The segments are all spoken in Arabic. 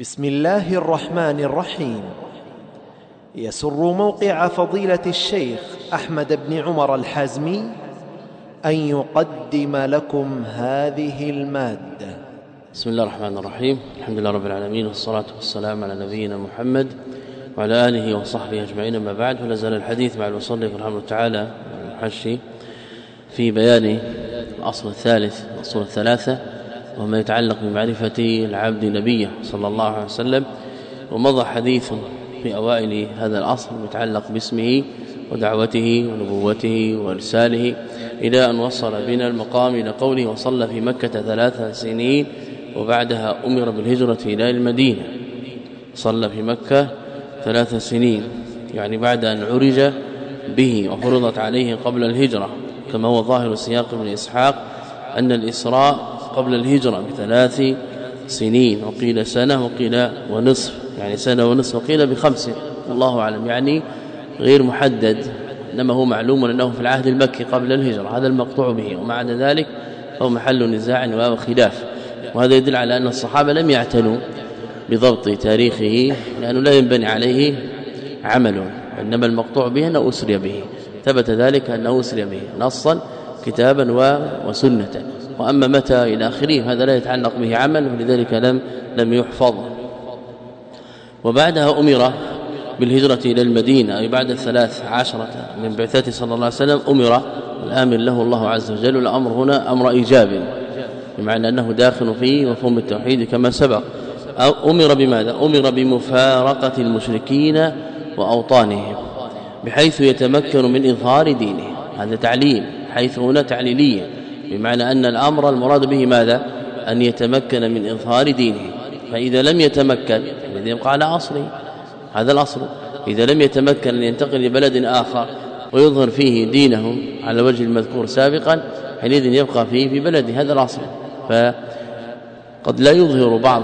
بسم الله الرحمن الرحيم. يسر موقع فضيلة الشيخ أحمد بن عمر الحازمي أن يقدم لكم هذه المادة. بسم الله الرحمن الرحيم. الحمد لله رب العالمين والصلاة والسلام على نبينا محمد وعلى آله وصحبه أجمعين. ما بعد فلا زال الحديث مع المصنف رحمه الله تعالى المحشي في بيان الأصل الثالث الاصول الثلاثة. وما يتعلق بمعرفة العبد نبيه صلى الله عليه وسلم ومضى حديث في أوائل هذا الاصل يتعلق باسمه ودعوته ونبوته وارساله إلى أن وصل بنا المقام إلى قوله وصلى في مكة ثلاث سنين وبعدها أمر بالهجرة إلى المدينة. صلى في مكة ثلاث سنين يعني بعد أن عرج به وفرضت عليه قبل الهجرة كما هو ظاهر سياق ابن إسحاق أن الإسراء قبل الهجرة بثلاث سنين وقيل سنة وقيل ونصف يعني سنة ونصف وقيل بخمس الله أعلم يعني غير محدد إنما هو معلوم أنه في العهد المكي قبل الهجرة هذا المقطوع به ومع ذلك هو محل نزاع وخلاف وهذا يدل على أن الصحابة لم يعتنوا بضبط تاريخه لأنه لا ينبني عليه عمل إنما المقطوع به أنه أسري به ثبت ذلك أنه أسري به نصا كتابا وسنة. وأما متى إلى آخره هذا لا يتعلق به عمل ولذلك لم لم يحفظ. وبعدها أمر بالهجرة إلى المدينة أي بعد الثلاث عشرة من بعثته صلى الله عليه وسلم أمر الآمن له الله عز وجل والأمر هنا أمر إيجاب بمعنى أنه داخل فيه مفهوم التوحيد كما سبق. أمر بماذا؟ أمر بمفارقة المشركين وأوطانهم بحيث يتمكن من إظهار دينه هذا تعليم حيث هنا تعليلية. بمعنى أن الأمر المراد به ماذا؟ أن يتمكن من إظهار دينه. فإذا لم يتمكن الذي يبقى على أصله. هذا الأصل. إذا لم يتمكن أن ينتقل لبلد آخر ويظهر فيه دينه على وجه المذكور سابقا حينئذ يبقى فيه في بلده. هذا الأصل. فقد لا يظهر بعض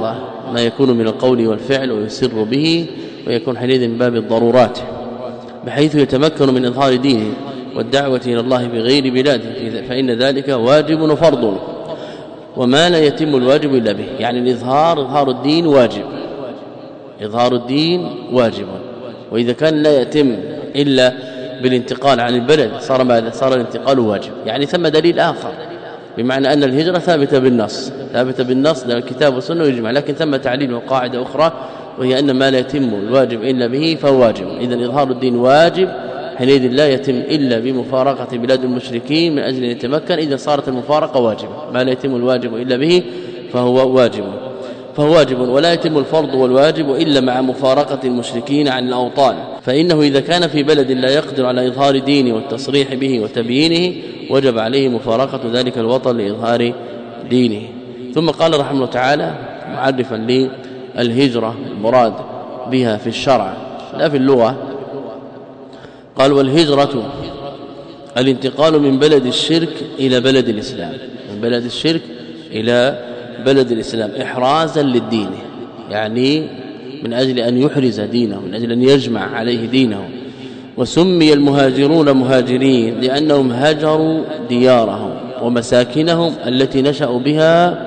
ما يكون من القول والفعل ويسر به ويكون حينئذ من باب الضرورات. بحيث يتمكن من إظهار دينه. والدعوة إلى الله بغير بلاده فإن ذلك واجب وفرض وما لا يتم الواجب إلا به. يعني الإظهار إظهار الدين واجب. إظهار الدين واجب. وإذا كان لا يتم إلا بالانتقال عن البلد صار ماذا صار الانتقال واجب. يعني ثم دليل آخر بمعنى أن الهجرة ثابتة بالنص. ثابتة بالنص لأن الكتاب والسنة ويجمع لكن ثم تعليل وقاعدة أخرى وهي أن ما لا يتم الواجب إلا به فهو واجب. إذا إظهار الدين واجب حينئذ لا يتم إلا بمفارقة بلاد المشركين من أجل أن يتمكن إذا صارت المفارقة واجبة. ما لا يتم الواجب إلا به فهو واجب. فهو واجب ولا يتم الفرض والواجب إلا مع مفارقة المشركين عن الأوطان. فإنه إذا كان في بلد لا يقدر على إظهار دينه والتصريح به وتبيينه وجب عليه مفارقة ذلك الوطن لإظهار دينه. ثم قال رحمه الله تعالى معرفا للهجرة المراد بها في الشرع لا في اللغة. قال والهجرة الانتقال من بلد الشرك إلى بلد الإسلام. من بلد الشرك إلى بلد الإسلام. إحرازا للدين. يعني من أجل أن يحرز دينه من أجل أن يجمع عليه دينه. وسمي المهاجرون مهاجرين لأنهم هاجروا ديارهم ومساكنهم التي نشأوا بها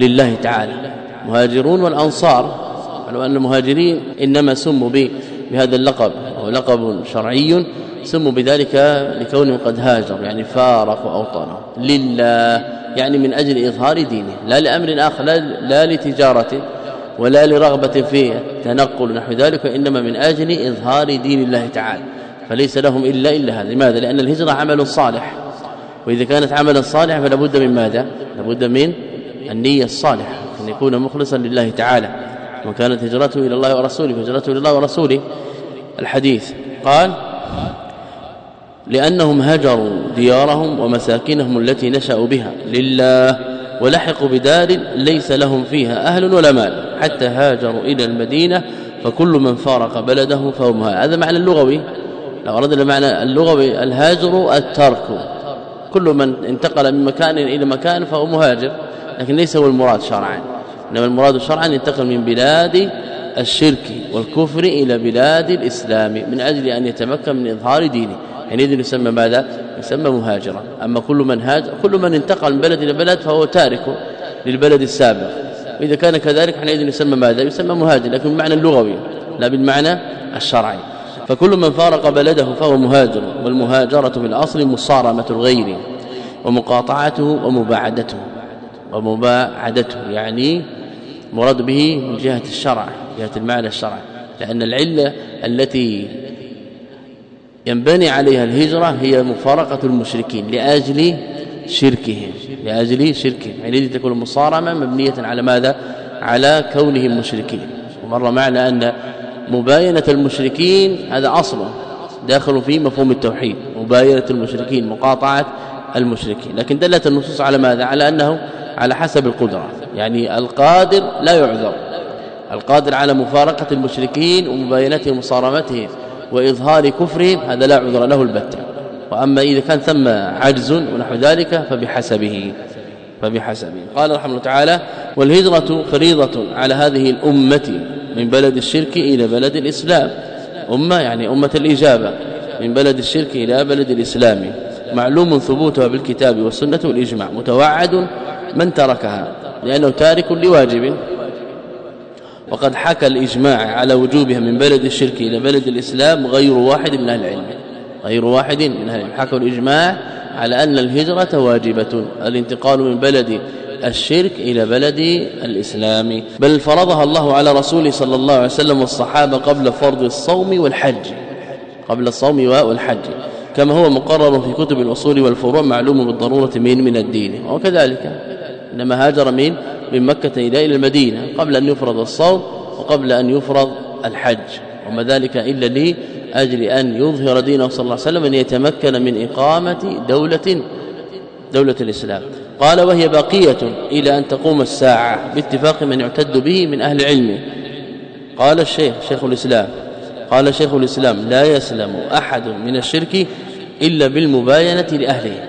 لله تعالى. مهاجرون والأنصار. قالوا أن المهاجرين إنما سموا بهذا اللقب. وهو لقب شرعي سموا بذلك لكونهم قد هاجر يعني فارقوا اوطانهم لله يعني من أجل إظهار دينه لا لأمر آخر لا, لا لتجارة ولا لرغبة في تنقل نحو ذلك وإنما من أجل إظهار دين الله تعالى. فليس لهم إلا إلا هذا. لماذا؟ لأن الهجرة عمل صالح. وإذا كانت عملا صالحا فلا بد من ماذا؟ لابد من النية الصالحة أن يكون مخلصا لله تعالى. وكانت هجرته إلى الله ورسوله فهجرته إلى الله ورسوله الحديث. قال لأنهم هجروا ديارهم ومساكنهم التي نشأوا بها لله ولحقوا بدار ليس لهم فيها أهل ولا مال حتى هاجروا إلى المدينة فكل من فارق بلده مهاجر هذا معنى اللغوي. لو أردنا المعنى اللغوي الهاجر الترك. كل من انتقل من مكان إلى مكان فهو مهاجر لكن ليس هو المراد شرعا. إنما المراد شرعا ينتقل من بلاد الشرك والكفر إلى بلاد الإسلام من أجل أن يتمكن من إظهار دينه. حينئذ يسمى ماذا؟ يسمى مهاجرا أما كل من هاجر كل من انتقل من بلد إلى بلد فهو تارك للبلد السابق. وإذا كان كذلك حينئذ يسمى ماذا؟ يسمى مهاجر لكن بالمعنى اللغوي لا بالمعنى الشرعي. فكل من فارق بلده فهو مهاجر والمهاجرة في الأصل مصارمة الغير ومقاطعته ومباعدته. ومباعدته يعني مراد به من جهة الشرع جهة المعنى الشرعي. لأن العلة التي ينبني عليها الهجرة هي مفارقة المشركين لأجل شركهم لأجل شركهم. يعني تكون المصارمة مبنية على ماذا؟ على كونهم مشركين. ومر معنا أن مباينة المشركين هذا أصل داخل في مفهوم التوحيد مباينة المشركين مقاطعة المشركين. لكن دلت النصوص على ماذا؟ على أنه على حسب القدرة. يعني القادر لا يعذر. القادر على مفارقة المشركين ومباينتهم ومصارمتهم وإظهار كفرهم هذا لا عذر له البتة. وأما إذا كان ثم عجز ونحو ذلك فبحسبه. فبحسبه. قال رحمه الله تعالى والهجرة فريضة على هذه الأمة من بلد الشرك إلى بلد الإسلام. أمة يعني أمة الإجابة من بلد الشرك إلى بلد الإسلام. معلوم ثبوتها بالكتاب والسنة والإجماع متوعد من تركها؟ لأنه تارك لواجب. وقد حكى الإجماع على وجوبها من بلد الشرك إلى بلد الإسلام غير واحد من أهل العلم. غير واحد من أهل العلم. حكوا الإجماع على أن الهجرة واجبة الانتقال من بلد الشرك إلى بلد الإسلام. بل فرضها الله على رسوله صلى الله عليه وسلم والصحابة قبل فرض الصوم والحج. قبل الصوم والحج. كما هو مقرر في كتب الأصول والفروع معلوم بالضرورة من من الدين. وكذلك. إنما هاجر من من إلى إلى المدينة قبل أن يفرض الصوم وقبل أن يفرض الحج. وما ذلك إلا لي أجل أن يظهر دينه صلى الله عليه وسلم أن يتمكن من إقامة دولة دولة الإسلام. قال وهي باقية إلى أن تقوم الساعة باتفاق من يعتد به من أهل علمه. قال الشيخ شيخ الإسلام. قال شيخ الإسلام لا يسلم أحد من الشرك إلا بالمباينة لأهله.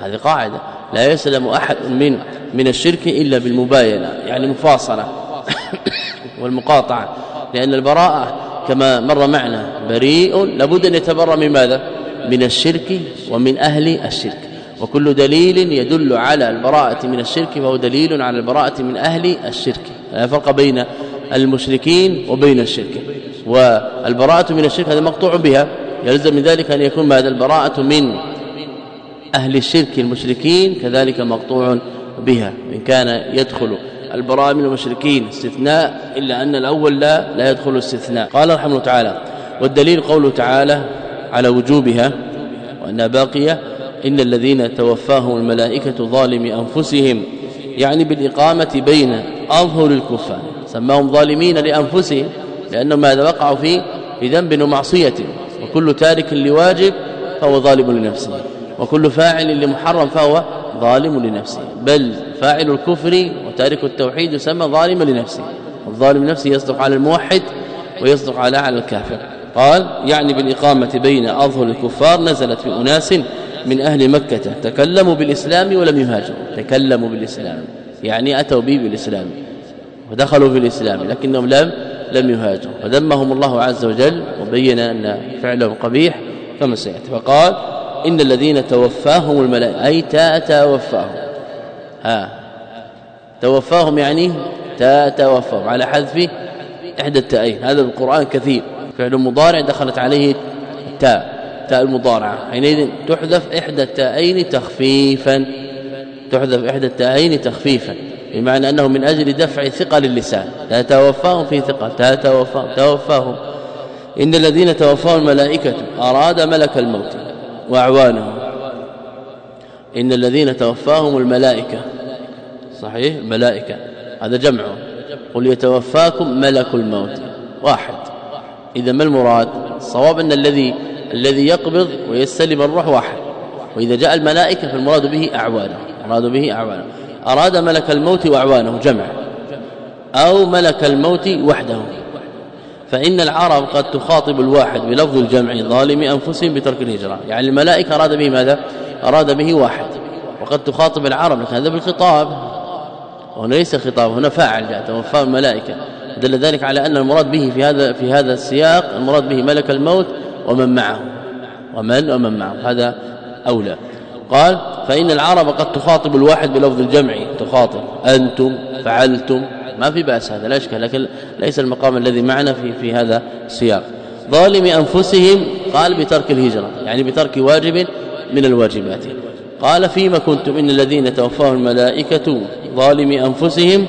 هذه قاعدة. لا يسلم أحد من من الشرك إلا بالمباينة يعني مفاصلة والمقاطعة. لأن البراءة كما مر معنا بريء لابد أن يتبرأ من ماذا؟ من الشرك ومن أهل الشرك. وكل دليل يدل على البراءة من الشرك فهو دليل على البراءة من أهل الشرك. لا فرق بين المشركين وبين الشرك. والبراءة من الشرك هذا مقطوع بها. يلزم من ذلك أن يكون هذا البراءة من أهل الشرك المشركين كذلك مقطوع بها إن كان يدخل البراءة من المشركين استثناء إلا أن الأول لا لا يدخل استثناء. قال رحمه الله تعالى والدليل قوله تعالى على وجوبها وأنها باقية إن الذين توفاهم الملائكة ظالم أنفسهم يعني بالإقامة بين أظهر الكفار سماهم ظالمين لأنفسهم لأنهم ماذا وقعوا في ذنب ومعصية وكل تارك لواجب فهو ظالم لنفسه. وكل فاعل لمحرم فهو ظالم لنفسه. بل فاعل الكفر وتارك التوحيد يسمى ظالما لنفسه. الظالم لنفسه يصدق على الموحد ويصدق على على الكافر. قال يعني بالإقامة بين أظهر الكفار نزلت في أناس من أهل مكة تكلموا بالإسلام ولم يهاجروا. تكلموا بالإسلام. يعني أتوا به بالإسلام. ودخلوا في الإسلام لكنهم لم لم يهاجروا. فذمهم الله عز وجل وبين أن فعلهم قبيح كما سيأتي. فقال إن الذين توفاهم الملائكة أي توفاهم ها. توفاهم يعني توفاهم على حذف إحدى التاءين هذا القرآن كثير. فعل مضارع دخلت عليه التاء تاء المضارعة. حينئذ تحذف إحدى التاءين تخفيفا. تحذف إحدى التاءين تخفيفا. بمعنى أنه من أجل دفع ثقل اللسان تتوفاهم في ثقل تتوفاهم. توفاهم ان الذين توفاهم الملائكة. أراد ملك الموت. واعوانه إن الذين توفاهم الملائكة. صحيح؟ الملائكه هذا جمع. قل يتوفاكم ملك الموت. واحد. إذا ما المراد؟ الصواب أن الذي الذي يقبض ويستلم الروح واحد. وإذا جاء الملائكة فالمراد به أعوانه. المراد به أعوانه. أراد ملك الموت وأعوانه. جمع. أو ملك الموت وحده. فإن العرب قد تخاطب الواحد بلفظ الجمع ظالم أنفسهم بترك الهجرة. يعني الملائكة أراد به ماذا؟ أراد به واحد. وقد تخاطب العرب لكن هذا بالخطاب. وهنا ليس خطاب هنا فاعل جاء توفاه الملائكه دل ذلك على أن المراد به في هذا في هذا السياق المراد به ملك الموت ومن معه. ومن ومن معه. هذا أولى. قال فإن العرب قد تخاطب الواحد بلفظ الجمع. تخاطب. أنتم فعلتم. ما في بأس هذا لا إشكال لكن ليس المقام الذي معنا في في هذا السياق. ظالم أنفسهم قال بترك الهجرة يعني بترك واجب من الواجبات. قال فيما كنتم إن الذين توفاهم الملائكة ظالم أنفسهم؟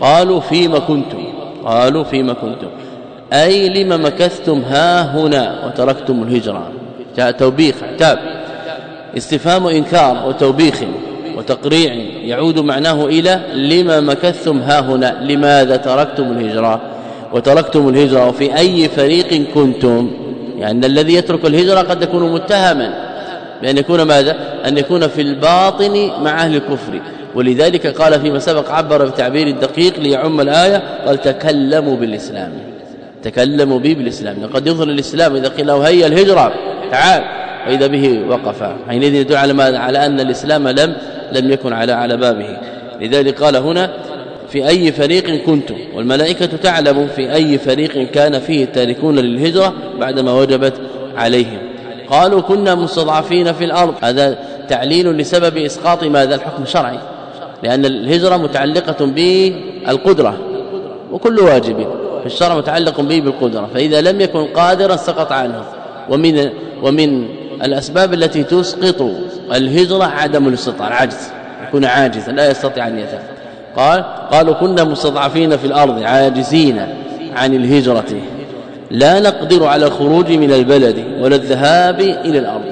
قالوا فيما كنتم قالوا فيما كنتم. أي لما مكثتم؟ ها هنا وتركتم الهجرة. جاء توبيخ عتاب استفهام انكار وتوبيخ. وتقريع يعود معناه إلى لما مكثتم ها هنا لماذا تركتم الهجرة؟ وتركتم الهجرة وفي أي فريق كنتم؟ يعني الذي يترك الهجرة قد يكون متهما بأن يكون ماذا؟ أن يكون في الباطن مع أهل الكفر. ولذلك قال فيما سبق عبر بتعبير الدقيق ليعم الآية قال تكلموا بالإسلام تكلموا به بالإسلام. قد يظهر الإسلام إذا قيل له هيا الهجرة تعال. وإذا به وقف. حينئذ يدل على على أن الإسلام لم لم يكن على على بابه. لذلك قال هنا في أي فريق كنتم؟ والملائكة تعلم في أي فريق كان فيه التاركون للهجرة بعدما وجبت عليهم. قالوا كنا مستضعفين في الأرض. هذا تعليل لسبب إسقاط ماذا؟ الحكم الشرعي. لأن الهجرة متعلقة بالقدرة وكل واجب. في الشرع متعلق به بالقدرة. فإذا لم يكن قادرا سقط عنه. ومن ومن الأسباب التي تسقط الهجرة عدم الاستطاعة العجز يكون عاجزا لا يستطيع أن يذهب. قال قالوا كنا مستضعفين في الأرض عاجزين عن الهجرة. لا نقدر على الخروج من البلد ولا الذهاب إلى الأرض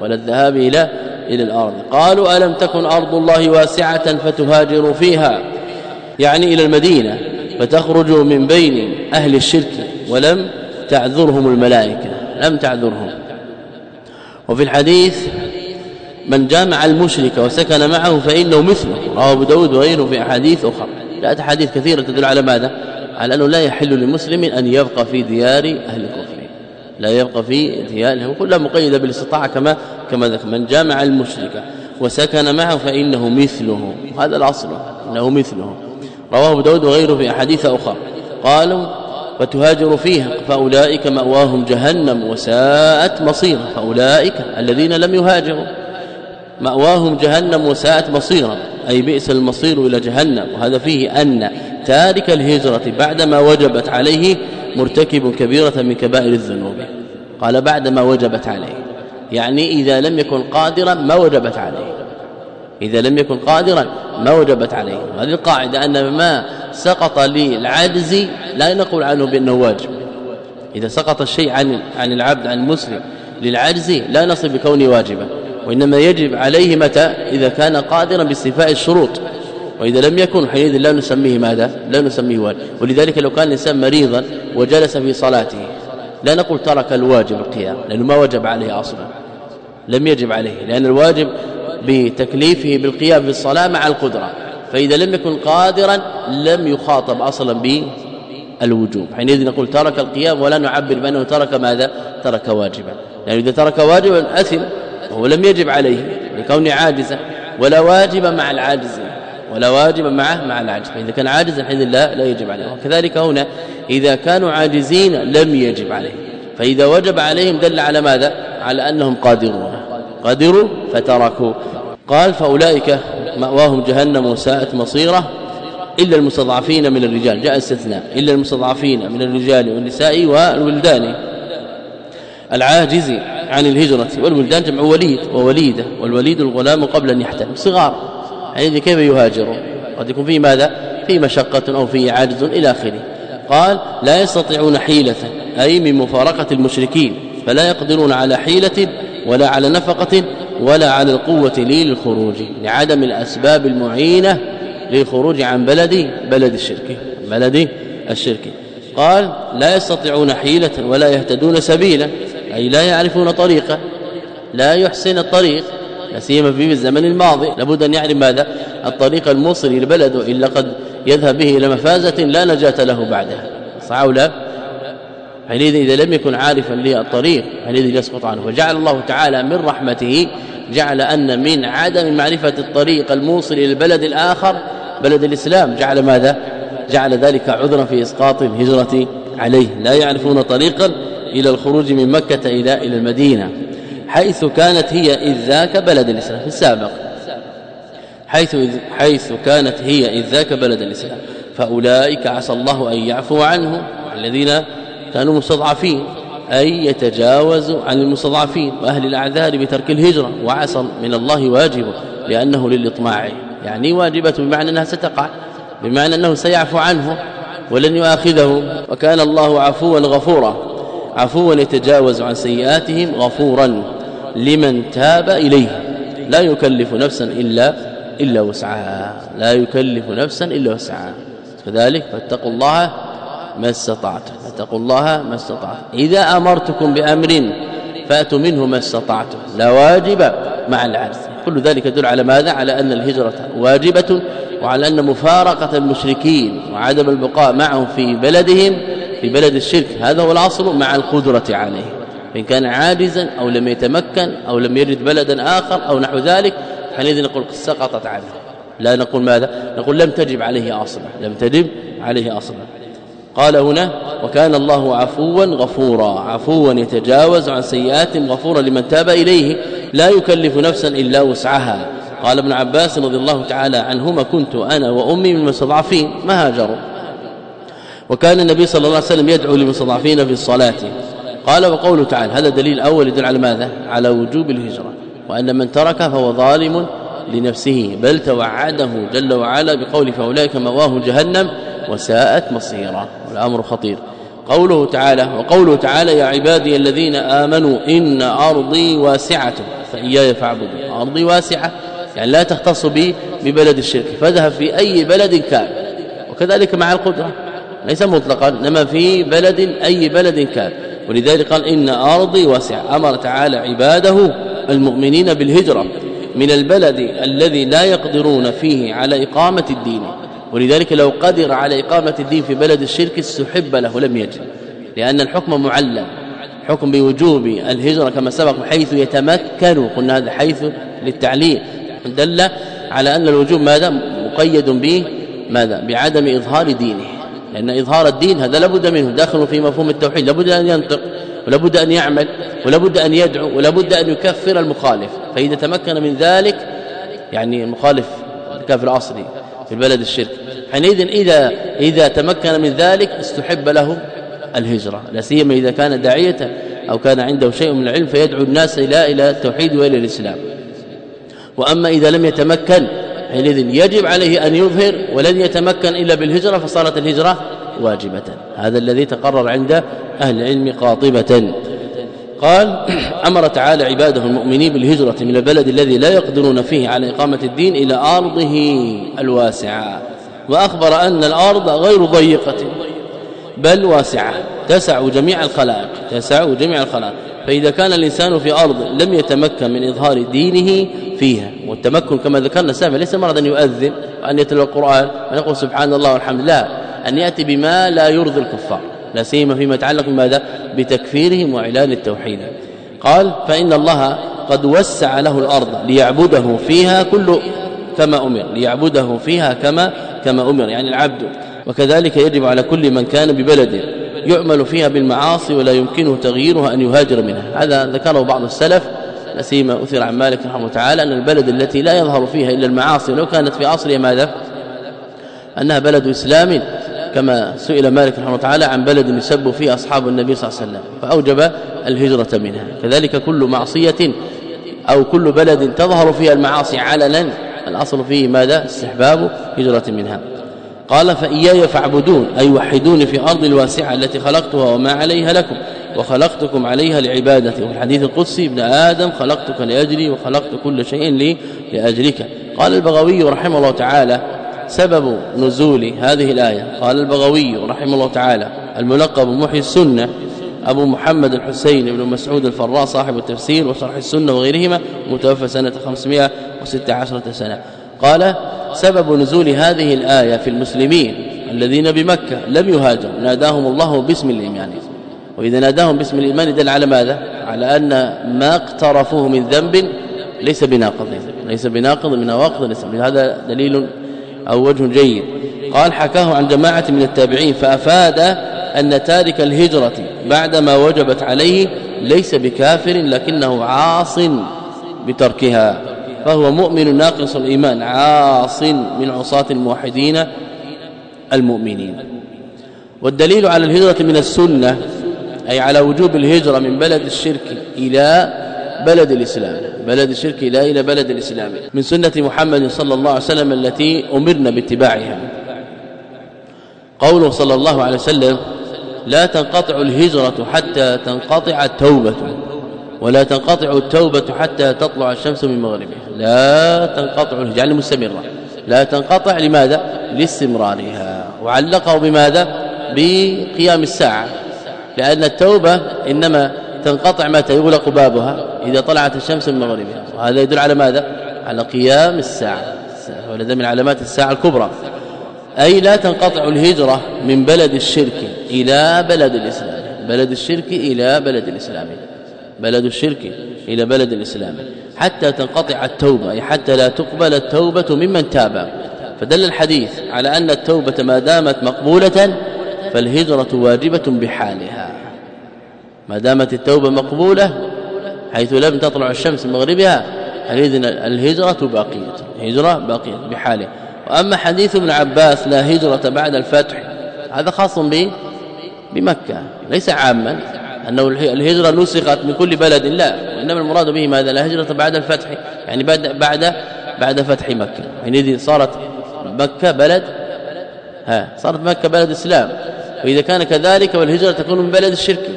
ولا الذهاب إلى إلى الأرض. قالوا ألم تكن أرض الله واسعة فتهاجروا فيها؟ يعني إلى المدينة فتخرجوا من بين أهل الشرك ولم تعذرهم الملائكة لم تعذرهم. وفي الحديث من جامع المشرك وسكن معه فإنه مثله رواه أبو داود وغيره في أحاديث أخرى. جاءت أحاديث كثيرة تدل على ماذا؟ على أنه لا يحل لمسلم أن يبقى في ديار أهل الكفر. لا يبقى في ديارهم كلها مقيدة بالاستطاعة كما كما ذكر. من جامع المشرك وسكن معه فإنه مثله. هذا الأصل إنه مثله. رواه أبو داود وغيره في أحاديث أخرى. قالوا وتهاجر فيها. فأولئك مأواهم جهنم وساءت مصيرا فأولئك الذين لم يهاجروا مأواهم جهنم وساءت مصيرا أي بئس المصير إلى جهنم. وهذا فيه أن تارك الهجرة بعدما وجبت عليه مرتكب كبيرة من كبائر الذنوب. قال بعدما وجبت عليه. يعني إذا لم يكن قادرا ما وجبت عليه. إذا لم يكن قادرا ما وجبت عليه. هذه القاعدة أن ما سقط للعجز لا نقول عنه بأنه واجب. إذا سقط الشيء عن عن العبد عن المسلم للعجز لا نصل بكونه واجبا. وإنما يجب عليه متى؟ إذا كان قادرا باستيفاء الشروط. وإذا لم يكن حينئذ لا نسميه ماذا؟ لا نسميه واجب. ولذلك لو كان الإنسان مريضا وجلس في صلاته لا نقول ترك الواجب القيام لأنه ما وجب عليه أصلا. لم يجب عليه لأن الواجب بتكليفه بالقيام في الصلاه مع القدرة فإذا لم يكن قادرا لم يخاطب أصلا بالوجوب. حينئذ نقول ترك القيام ولا نعبر بأنه ترك ماذا؟ ترك واجبا. يعني إذا ترك واجبا أثم وهو لم يجب عليه لكونه عاجزا ولا واجب مع العاجز ولا واجب معه مع العاجز. فإذا كان عاجزا حين لا لا يجب عليه. وكذلك هنا إذا كانوا عاجزين لم يجب عليه. فإذا وجب عليهم دل على ماذا؟ على أنهم قادرون. قادروا فتركوا. قال فأولئك مأواهم جهنم وساءت مصيره إلا المستضعفين من الرجال. جاء استثناء. إلا المستضعفين من الرجال والنساء والولدان العاجز عن الهجرة والولدان جمع وليد ووليدة والوليد الغلام قبل أن يحتل. صغار. يعني كيف يهاجرون؟ قد يكون فيه ماذا؟ فيه مشقة أو فيه عجز إلى آخره. قال لا يستطيعون حيلة أي من مفارقة المشركين فلا يقدرون على حيلة ولا على نفقة ولا على القوة للخروج لعدم الأسباب المعينة للخروج عن بلد بلد الشرك بلد الشرك. قال لا يستطيعون حيلة ولا يهتدون سبيلا أي لا يعرفون طريقه لا يحسن الطريق لا سيما في الزمن الماضي. لابد أن يعرف ماذا؟ الطريق الموصل إلى بلده الا قد يذهب به إلى مفازة لا نجاة له بعدها. صح أو لا؟ حينئذ إذا لم يكن عارفا للطريق حينئذ يسقط عنه. فجعل الله تعالى من رحمته جعل أن من عدم معرفة الطريق الموصل إلى البلد الآخر بلد الإسلام. جعل ماذا؟ جعل ذلك عذرا في إسقاط الهجرة عليه. لا يعرفون طريقا إلى الخروج من مكة إلى إلى المدينة حيث كانت هي إذ ذاك بلد الإسلام. في السابق حيث حيث كانت هي إذ ذاك بلد الإسلام. فأولئك عسى الله أن يعفو عنهم الذين كانوا مستضعفين أي يتجاوز عن المستضعفين وأهل الأعذار بترك الهجرة وعسى من الله واجبه لأنه للإطماع. يعني واجبة بمعنى أنها ستقع بمعنى أنه سيعفو عنه ولن يؤاخذهم وكان الله عفوا غفورا عفوا يتجاوز عن سيئاتهم غفورا لمن تاب إليه. لا يكلف نفسا إلا إلا وسعها. لا يكلف نفسا إلا وسعها. كذلك فاتقوا الله ما استطعتم. فاتقوا الله ما استطعتم. إذا أمرتكم بأمر فاتوا منه ما استطعتم. لا واجب مع العجز كل ذلك يدل على ماذا؟ على أن الهجرة واجبة وعلى أن مفارقة المشركين وعدم البقاء معهم في بلدهم في بلد الشرك. هذا هو الأصل مع القدرة عليه. فإن كان عاجزا أو لم يتمكن أو لم يجد بلدا آخر أو نحو ذلك حينئذ نقول سقطت عنه. لا نقول ماذا؟ نقول لم تجب عليه أصلا. لم تجب عليه أصلا. قال هنا وكان الله عفوا غفورا. عفوا يتجاوز عن سيئات غفورا لمن تاب إليه لا يكلف نفسا إلا وسعها. قال ابن عباس رضي الله تعالى عنهما كنت أنا وأمي من المستضعفين ما هاجروا. وكان النبي صلى الله عليه وسلم يدعو للمستضعفين في الصلاة. قال وقوله تعالى هذا دليل أول يدل على ماذا؟ على وجوب الهجرة. وأن من ترك فهو ظالم لنفسه بل توعده جل وعلا بقول فأولئك مواه جهنم. وساءت مصيرا والأمر خطير. قوله تعالى وقوله تعالى يا عبادي الذين آمنوا إن أرضي واسعة فإياي فاعبدوا أرضي واسعة يعني لا تختص بي ببلد الشرك فاذهب في أي بلد كان. وكذلك مع القدرة ليس مطلقا إنما في بلد أي بلد كان. ولذلك قال إن أرضي واسعة. أمر تعالى عباده المؤمنين بالهجرة من البلد الذي لا يقدرون فيه على إقامة الدين. ولذلك لو قدر على إقامة الدين في بلد الشرك استحب له لم يجد لأن الحكم معلم حكم بوجوب الهجرة كما سبق حيث يتمكن قلنا هذا حيث للتعليل دل على أن الوجوب ماذا؟ مقيد به ماذا؟ بعدم إظهار دينه لأن إظهار الدين هذا لابد منه داخل في مفهوم التوحيد لابد أن ينطق ولابد أن يعمل ولابد أن يدعو ولابد أن يكفر المخالف فإذا تمكن من ذلك يعني المخالف الكافر الاصلي في البلد الشرك. حينئذ إذا إذا تمكن من ذلك استحب له الهجرة لا سيما إذا كان داعية أو كان عنده شيء من العلم فيدعو الناس إلى إلى التوحيد وإلى الإسلام. وأما إذا لم يتمكن حينئذ يجب عليه أن يظهر ولن يتمكن إلا بالهجرة فصارت الهجرة واجبة. هذا الذي تقرر عند أهل العلم قاطبة. قال أمر تعالى عباده المؤمنين بالهجرة من البلد الذي لا يقدرون فيه على إقامة الدين إلى أرضه الواسعة. وأخبر أن الأرض غير ضيقة بل واسعة تسع جميع الخلائق تسع جميع الخلائق. فإذا كان الإنسان في أرض لم يتمكن من إظهار دينه فيها والتمكن كما ذكرنا سابقا ليس مرض أن يؤذن وأن يتلو القرآن ويقول سبحان الله والحمد لله أن يأتي بما لا يرضي الكفار لا سيما فيما يتعلق بماذا؟ بتكفيرهم وإعلان التوحيد. قال فإن الله قد وسع له الأرض ليعبده فيها كل كما أمر ليعبده فيها كما كما أمر يعني العبد. وكذلك يجب على كل من كان ببلد يعمل فيها بالمعاصي ولا يمكنه تغييرها أن يهاجر منها. هذا ذكره بعض السلف. سيما أثر عن مالك رحمه تعالى أن البلد التي لا يظهر فيها إلا المعاصي لو كانت في عصرها ماذا؟ أنها بلد إسلام كما سئل مالك رحمه تعالى عن بلد يسب فيه أصحاب النبي صلى الله عليه وسلم فأوجب الهجرة منها. كذلك كل معصية أو كل بلد تظهر فيها المعاصي علنا. الأصل فيه ماذا؟ استحباب هجرة منها. قال فإياي فاعبدون أي وحدوني في أرض الواسعة التي خلقتها وما عليها لكم وخلقتكم عليها لعبادتي. وفي الحديث القدسي ابن آدم خلقتك لأجلي وخلقت كل شيء لي لأجلك. قال البغوي رحمه الله تعالى سبب نزول هذه الآية. قال البغوي رحمه الله تعالى الملقب محي السنة أبو محمد الحسين بن مسعود الفراء صاحب التفسير وشرح السنة وغيرهما متوفى سنة 516 سنة. قال سبب نزول هذه الآية في المسلمين الذين بمكة لم يهاجروا. ناداهم الله باسم الإيمان. وإذا ناداهم باسم الإيمان دل على ماذا؟ على أن ما اقترفوه من ذنب ليس بناقض. ليس بناقض من نواقض الإسلام هذا دليل أو وجه جيد. قال حكاه عن جماعة من التابعين فأفاد أن تارك الهجرة بعدما وجبت عليه ليس بكافر لكنه عاص بتركها. فهو مؤمن ناقص الإيمان عاص من عصاة الموحدين المؤمنين. والدليل على الهجرة من السنة أي على وجوب الهجرة من بلد الشرك إلى بلد الإسلام بلد الشرك إلى إلى بلد الإسلام من سنة محمد صلى الله عليه وسلم التي أمرنا باتباعها. قوله صلى الله عليه وسلم لا تنقطع الهجرة حتى تنقطع التوبة ولا تنقطع التوبة حتى تطلع الشمس من مغربها. لا تنقطع يعني مستمرة لا تنقطع لماذا؟ لاستمرارها. وعلقه بماذا؟ بقيام الساعة. لأن التوبة إنما تنقطع متى يغلق بابها إذا طلعت الشمس من مغربها. وهذا يدل على ماذا؟ على قيام الساعة. ولذا من علامات الساعة الكبرى. أي لا تنقطع الهجرة من بلد الشرك إلى بلد الإسلام. بلد الشرك إلى بلد الإسلام. بلد الشرك إلى بلد الإسلام. حتى تنقطع التوبة أي حتى لا تقبل التوبة ممن تاب. فدل الحديث على أن التوبة ما دامت مقبولة فالهجرة واجبة بحالها. ما دامت التوبة مقبولة حيث لم تطلع الشمس من مغربها حينئذ الهجرة باقية الهجرة باقية بحالها وأما حديث ابن عباس لا هجرة بعد الفتح هذا خاص بمكة ليس عاما. أنه الهجرة نسخت من كل بلد لا وإنما المراد به ماذا؟ لا هجرة بعد الفتح يعني بعد بعد بعد فتح مكة. حينئذ صارت مكة بلد ها صارت مكة بلد إسلام. وإذا كان كذلك والهجرة تكون من بلد الشرك.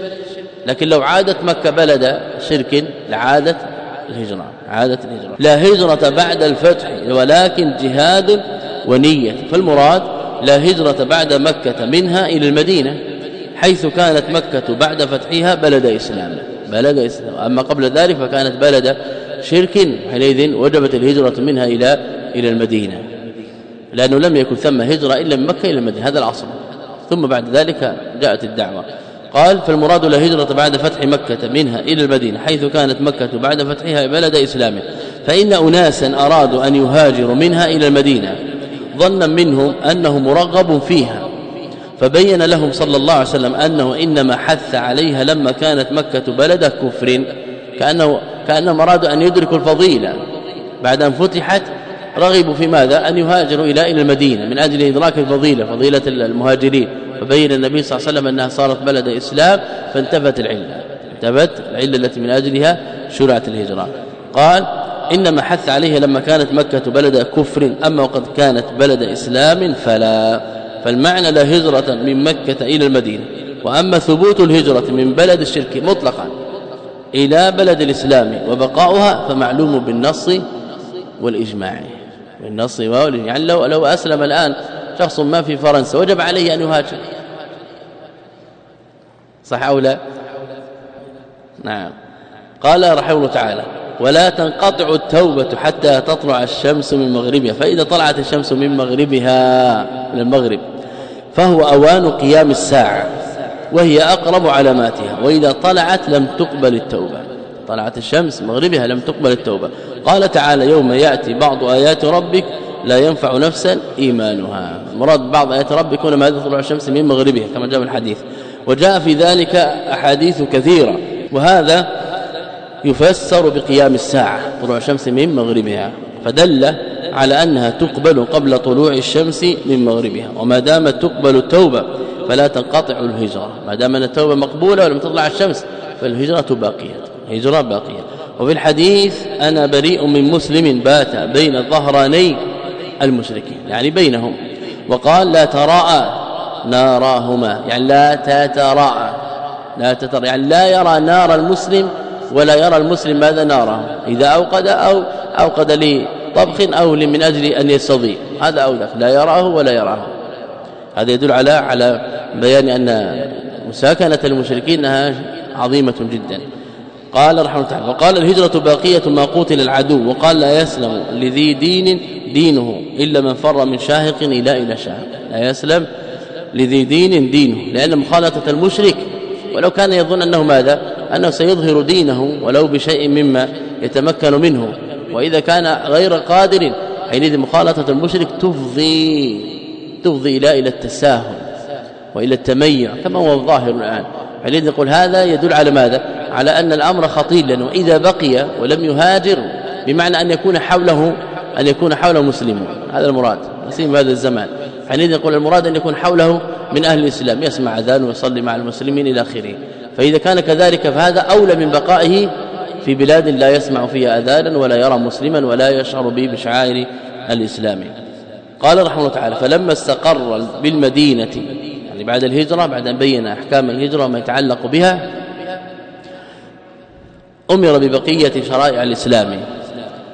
لكن لو عادت مكة بلد شرك لعادت الهجرة عادت الهجرة. لا هجرة بعد الفتح ولكن جهاد ونية. فالمراد لا هجرة بعد مكة منها إلى المدينة. حيث كانت مكة بعد فتحها بلد إسلام. بلد إسلام. أما قبل ذلك فكانت بلد شرك. حينئذ وجبت الهجرة منها إلى إلى المدينة. لأنه لم يكن ثم هجرة إلا من مكة إلى المدينة. هذا العصر. ثم بعد ذلك جاءت الدعوة. قال فالمراد لا هجرة بعد فتح مكة منها إلى المدينة حيث كانت مكة بعد فتحها بلد إسلام. فإن أناسا أرادوا أن يهاجروا منها إلى المدينة ظنا منهم أنه مرغب فيها. فبين لهم صلى الله عليه وسلم أنه إنما حث عليها لما كانت مكة بلد كفر. كأنه كأنهم أرادوا أن يدركوا الفضيلة. بعد أن فتحت رغبوا في ماذا؟ أن يهاجروا إلى إلى المدينة من أجل إدراك الفضيلة فضيلة المهاجرين. فبين النبي صلى الله عليه وسلم أنها صارت بلد إسلام فانتفت العلة. انتفت العلة التي من أجلها شرعت الهجرة. قال إنما حث عليها لما كانت مكة بلد كفر أما وقد كانت بلد إسلام فلا. فالمعنى لا هجرة من مكة إلى المدينة وأما ثبوت الهجرة من بلد الشرك مطلقا إلى بلد الإسلام وبقاؤها فمعلوم بالنص والإجماع. بالنص والإجماع. يعني لو, لو أسلم الآن شخص ما في فرنسا وجب عليه أن يهاجر. صح أو لا؟ نعم. قال رحمه الله تعالى ولا تنقطع التوبة حتى تطلع الشمس من مغربها. فإذا طلعت الشمس من مغربها من المغرب فهو أوان قيام الساعة وهي أقرب علاماتها وإذا طلعت لم تقبل التوبة. طلعت الشمس مغربها لم تقبل التوبة. قال تعالى يوم يأتي بعض آيات ربك لا ينفع نفسا إيمانها. مراد بعض آيات رب يكون ما تطلع الشمس من مغربها كما جاء في الحديث. وجاء في ذلك أحاديث كثيرة وهذا يفسر بقيام الساعة طلوع الشمس من مغربها. فدل على أنها تقبل قبل طلوع الشمس من مغربها. وما دامت تقبل التوبة فلا تنقطع الهجرة. ما دام أن التوبة مقبولة ولم تطلع الشمس فالهجرة باقية. هجره باقية. وفي الحديث أنا بريء من مسلم بات بين ظهراني المشركين يعني بينهم. وقال لا تراءى ناراهما يعني لا تتراءى لا تتراءى يعني لا يرى نار المسلم ولا يرى المسلم ماذا ناره إذا أوقد أو أوقد لطبخ أو من أجل أن يستضيء هذا أولى. لا يراه ولا يراه. هذا يدل على على بيان أن مساكنة المشركين إنها عظيمة جدا. قال رحمه الله وقال الهجرة باقية ما قتل العدو. وقال لا يسلم لذي دين دينه إلا من فر من شاهق إلى إلى شاهق. لا يسلم لذي دين دينه. لأن مخالطة المشرك ولو كان يظن أنه ماذا؟ أنه سيظهر دينه ولو بشيء مما يتمكن منه. وإذا كان غير قادر حينئذ مخالطة المشرك تفضي تفضي إلى إلى التساهل وإلى التميع كما هو الظاهر الآن. حينئذ نقول هذا يدل على ماذا؟ على أن الأمر خطير لأنه إذا بقي ولم يهاجر بمعنى أن يكون حوله أن يكون حوله مسلمون هذا المراد نسيم هذا الزمان. حينئذ يقول المراد أن يكون حوله من أهل الإسلام. يسمع أذان ويصلي مع المسلمين إلى آخره. فإذا كان كذلك فهذا أولى من بقائه في بلاد لا يسمع فيها أذانا ولا يرى مسلما ولا يشعر به بشعائر الإسلام. قال رحمه الله تعالى فلما استقر بالمدينة يعني بعد الهجرة بعد أن بين أحكام الهجرة وما يتعلق بها أمر ببقية شرائع الإسلام.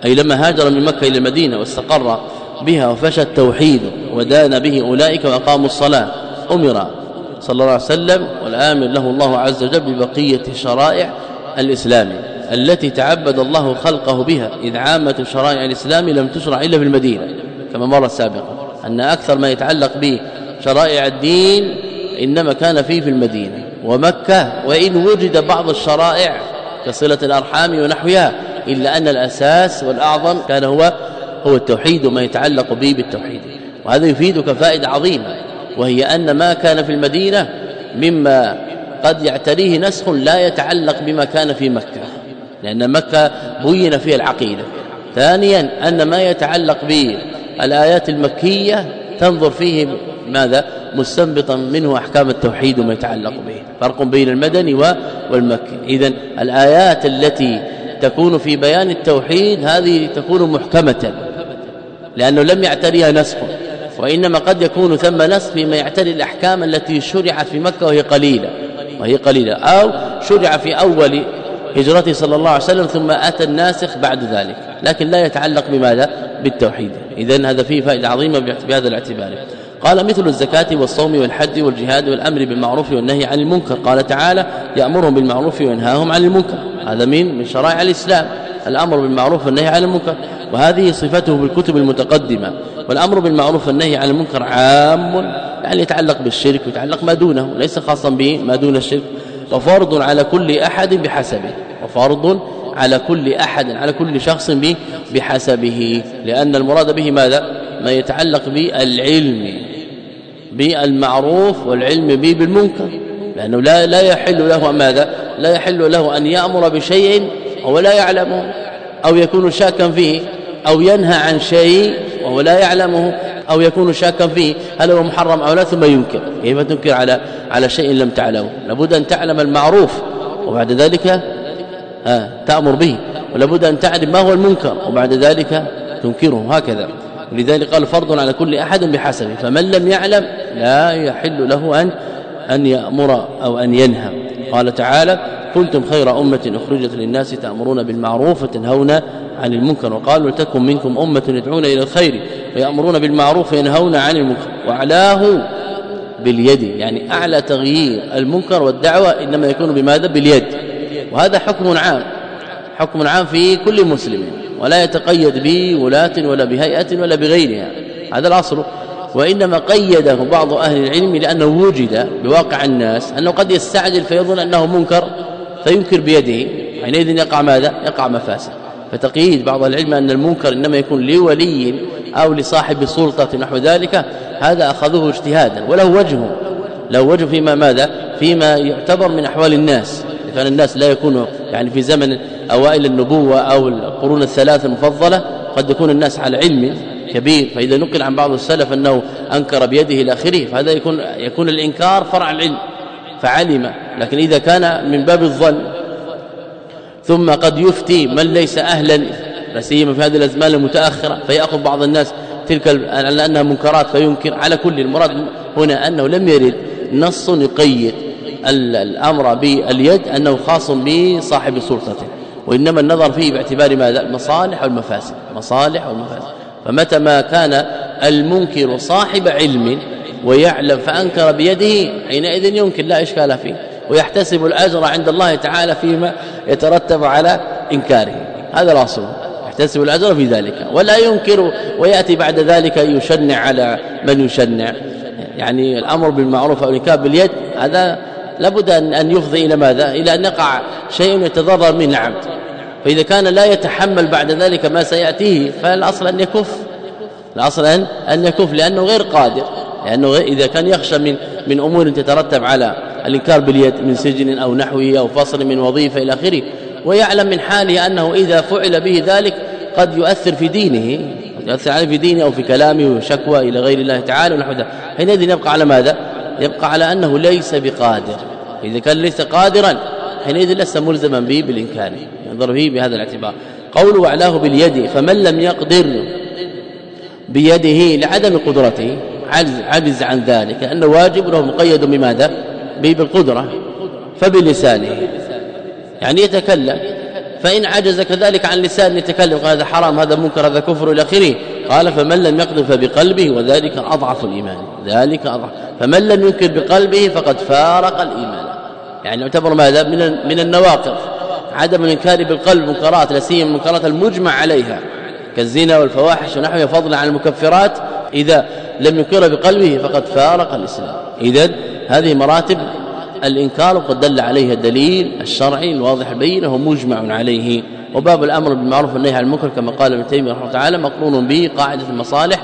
أي لما هاجر من مكة إلى المدينة واستقر بها وفشى التوحيد ودان به أولئك وأقاموا الصلاة أمر صلى الله عليه وسلم والآمر له الله عز وجل ببقية شرائع الإسلام. التي تعبد الله خلقه بها. إذ عامة شرائع الإسلام لم تشرع إلا في المدينة كما مر سابقا. أن أكثر ما يتعلق به شرائع الدين إنما كان فيه في المدينة. ومكة وإن وجد بعض الشرائع كصلة الأرحام ونحوها إلا أن الأساس والأعظم كان هو هو التوحيد وما يتعلق به بالتوحيد. وهذا يفيدك فائده عظيمة وهي أن ما كان في المدينة مما قد يعتريه نسخ لا يتعلق بما كان في مكة. لأن مكة بين فيها العقيدة. ثانيا أن ما يتعلق بالآيات المكية تنظر فيه ماذا؟ مستنبطا منه أحكام التوحيد وما يتعلق به. فرق بين المدني والمكي. اذا الآيات التي تكون في بيان التوحيد هذه تكون محكمة لأنه لم يعتريها نسخ وإنما قد يكون ثم نسخ فيما يعتري الأحكام التي شرعت في مكة وهي قليلة. وهي قليلة. أو شرع في أول هجرته صلى الله عليه وسلم ثم أتى الناسخ بعد ذلك. لكن لا يتعلق بماذا؟ بالتوحيد. اذا هذا فيه فائدة عظيمة بهذا الاعتبار. قال مثل الزكاة والصوم والحج والجهاد والأمر بالمعروف والنهي عن المنكر. قال تعالى يأمرهم بالمعروف وينهاهم عن المنكر. هذا من من شرائع الإسلام. الأمر بالمعروف والنهي عن المنكر. وهذه صفته بالكتب المتقدمة. والأمر بالمعروف والنهي عن المنكر عام يعني يتعلق بالشرك ويتعلق ما دونه ليس خاصا به ما دون الشرك. وفرض على كل أحد بحسبه وفرض على كل أحد على كل شخص به بحسبه. لأن المراد به ماذا؟ ما يتعلق بالعلم بالمعروف والعلم به بالمنكر. لأنه لا لا يحل له ماذا؟ لا يحل له أن يأمر بشيء وهو لا يعلمه أو يكون شاكا فيه أو ينهى عن شيء وهو لا يعلمه. أو يكون شاكا فيه هل هو محرم أو لا ثم ينكر. كيف تنكر على على شيء لم تعلمه. لابد أن تعلم المعروف وبعد ذلك آه تأمر به. ولابد أن تعلم ما هو المنكر وبعد ذلك تنكره. هكذا. ولذلك قال فرض على كل أحد بحسبه. فمن لم يعلم لا يحل له أن أن يأمر أو أن ينهى. قال تعالى كنتم خير أمة أخرجت للناس تأمرون بالمعروف وتنهون عن المنكر. وقالوا لتكن منكم أمة يدعون إلى الخير. ويأمرون بالمعروف وينهون عن المنكر. وعلاه باليد يعني أعلى تغيير المنكر والدعوة إنما يكون بماذا؟ باليد. وهذا حكم عام حكم عام في كل مسلم ولا يتقيد بولاة ولا بهيئة ولا بغيرها. هذا الأصل. وإنما قيده بعض أهل العلم لأنه وجد بواقع الناس أنه قد يستعجل فيظن أنه منكر فينكر بيده. حينئذ يقع ماذا؟ يقع مفاسد. فتقييد بعض العلم أن المنكر إنما يكون لولي أو لصاحب سلطة نحو ذلك هذا أخذوه اجتهادا وله وجه له وجه فيما ماذا؟ فيما يعتبر من أحوال الناس كان الناس لا يكونوا يعني في زمن أوائل النبوة أو القرون الثلاث المفضلة قد يكون الناس على علم كبير فإذا نقل عن بعض السلف أنه أنكر بيده إلى آخره فهذا يكون يكون الإنكار فرع العلم فعلم لكن إذا كان من باب الظن ثم قد يفتي من ليس أهلا لا سيما في هذه الأزمان المتأخرة فياخذ بعض الناس تلك على أنها منكرات فينكر. على كل المراد هنا أنه لم يرد نص يقيد الأمر باليد أنه خاص بصاحب سلطته وإنما النظر فيه باعتبار ماذا؟ المصالح والمفاسد مصالح والمفاسد. فمتى ما كان المنكر صاحب علم ويعلم فأنكر بيده حينئذ يمكن لا إشكال فيه. ويحتسب الأجر عند الله تعالى فيما يترتب على إنكاره. هذا الأصل. يحتسب الأجر في ذلك. ولا ينكر ويأتي بعد ذلك يشنع على من يشنع. يعني الأمر بالمعروف أو الانكار باليد هذا لابد ان يفضي إلى ماذا؟ إلى أن يقع شيء يتضرر منه العبد. فإذا كان لا يتحمل بعد ذلك ما سيأتيه فالأصل أن يكف. الأصل ان أن يكف لأنه غير قادر. لأنه إذا كان يخشى من من أمور تترتب على الإنكار باليد من سجن أو نحوه أو فصل من وظيفة إلى آخره ويعلم من حاله أنه إذا فعل به ذلك قد يؤثر في دينه قد يؤثر عليه في دينه أو في كلامه وشكوى إلى غير الله تعالى ونحو ذلك. حينئذ يبقى على ماذا؟ يبقى على أنه ليس بقادر. إذا كان ليس قادرا حينئذ لست ملزما به بالإمكان. ينظر فيه بهذا الاعتبار. قوله وعلاه باليد فمن لم يقدر بيده لعدم قدرته عجز, عن ذلك أنه واجب له مقيد بماذا؟ به بالقدرة فبلسانه. يعني يتكلم. فإن عجز كذلك عن لسان يتكلم قال هذا حرام هذا منكر هذا كفر إلى آخره. قال فمن لم يقدر فبقلبه وذلك أضعف الإيمان. ذلك أضعف. فمن لم ينكر بقلبه فقد فارق الإيمان. يعني يعتبر ماذا؟ من من النواقض. عدم الإنكار بالقلب منكرات لا سيما المنكرات المجمع عليها. كالزنا والفواحش ونحوها فضلا عن المكفرات. إذا لم ينكر بقلبه فقد فارق الإسلام. اذا هذه مراتب الإنكار وقد دل عليها الدليل الشرعي الواضح البين وهو مجمع عليه. وباب الأمر بالمعروف والنهي عن المنكر كما قال ابن تيمية رحمه الله تعالى مقرون به قاعدة المصالح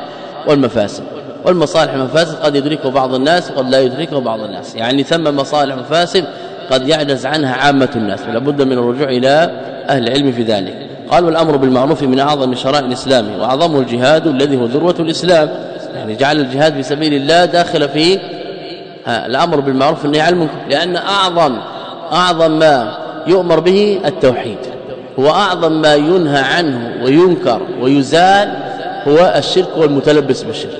والمفاسد. والمصالح والمفاسد قد يدركه بعض الناس وقد لا يدركه بعض الناس. يعني ثم مصالح ومفاسد قد يعجز عنها عامة الناس ولا بد من الرجوع إلى أهل العلم في ذلك. قال والأمر بالمعروف من أعظم شرائع الإسلام وأعظمه الجهاد الذي هو ذروة الإسلام. يعني جعل الجهاد في سبيل الله داخل في الأمر بالمعروف والنهي عن المنكر لأن أعظم أعظم ما يؤمر به التوحيد. هو أعظم ما ينهى عنه وينكر ويزال هو الشرك والمتلبس بالشرك.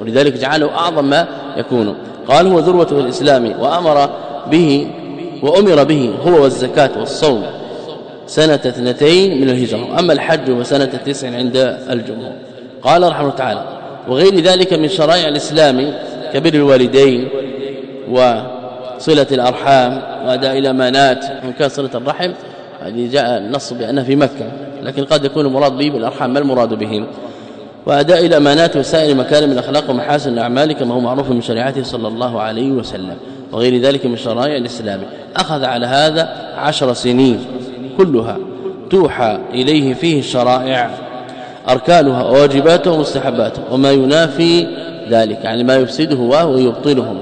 ولذلك جعله أعظم ما يكون. قال هو ذروة الإسلام وأمر به وأمر به هو والزكاة والصوم سنة اثنتين من الهجرة اما الحج فسنة تسع عند الجمهور. قال رحمه الله تعالى وغير ذلك من شرائع الإسلام كبر الوالدين وصلة الأرحام وأداء الامانات وان كان صلة الرحم. هذه جاء النص بأنها في مكة لكن قد يكون المراد به بالأرحام. ما المراد بهم؟ وأداء الامانات وسائر مكارم الأخلاق ومحاسن الاعمال كما هو معروف من شريعته صلى الله عليه وسلم وغير ذلك من شرائع الإسلام. أخذ على هذا عشر سنين كلها توحى إليه فيه الشرائع أركانها وواجباتها ومستحباتها وما ينافي ذلك يعني ما يفسده وهو يبطله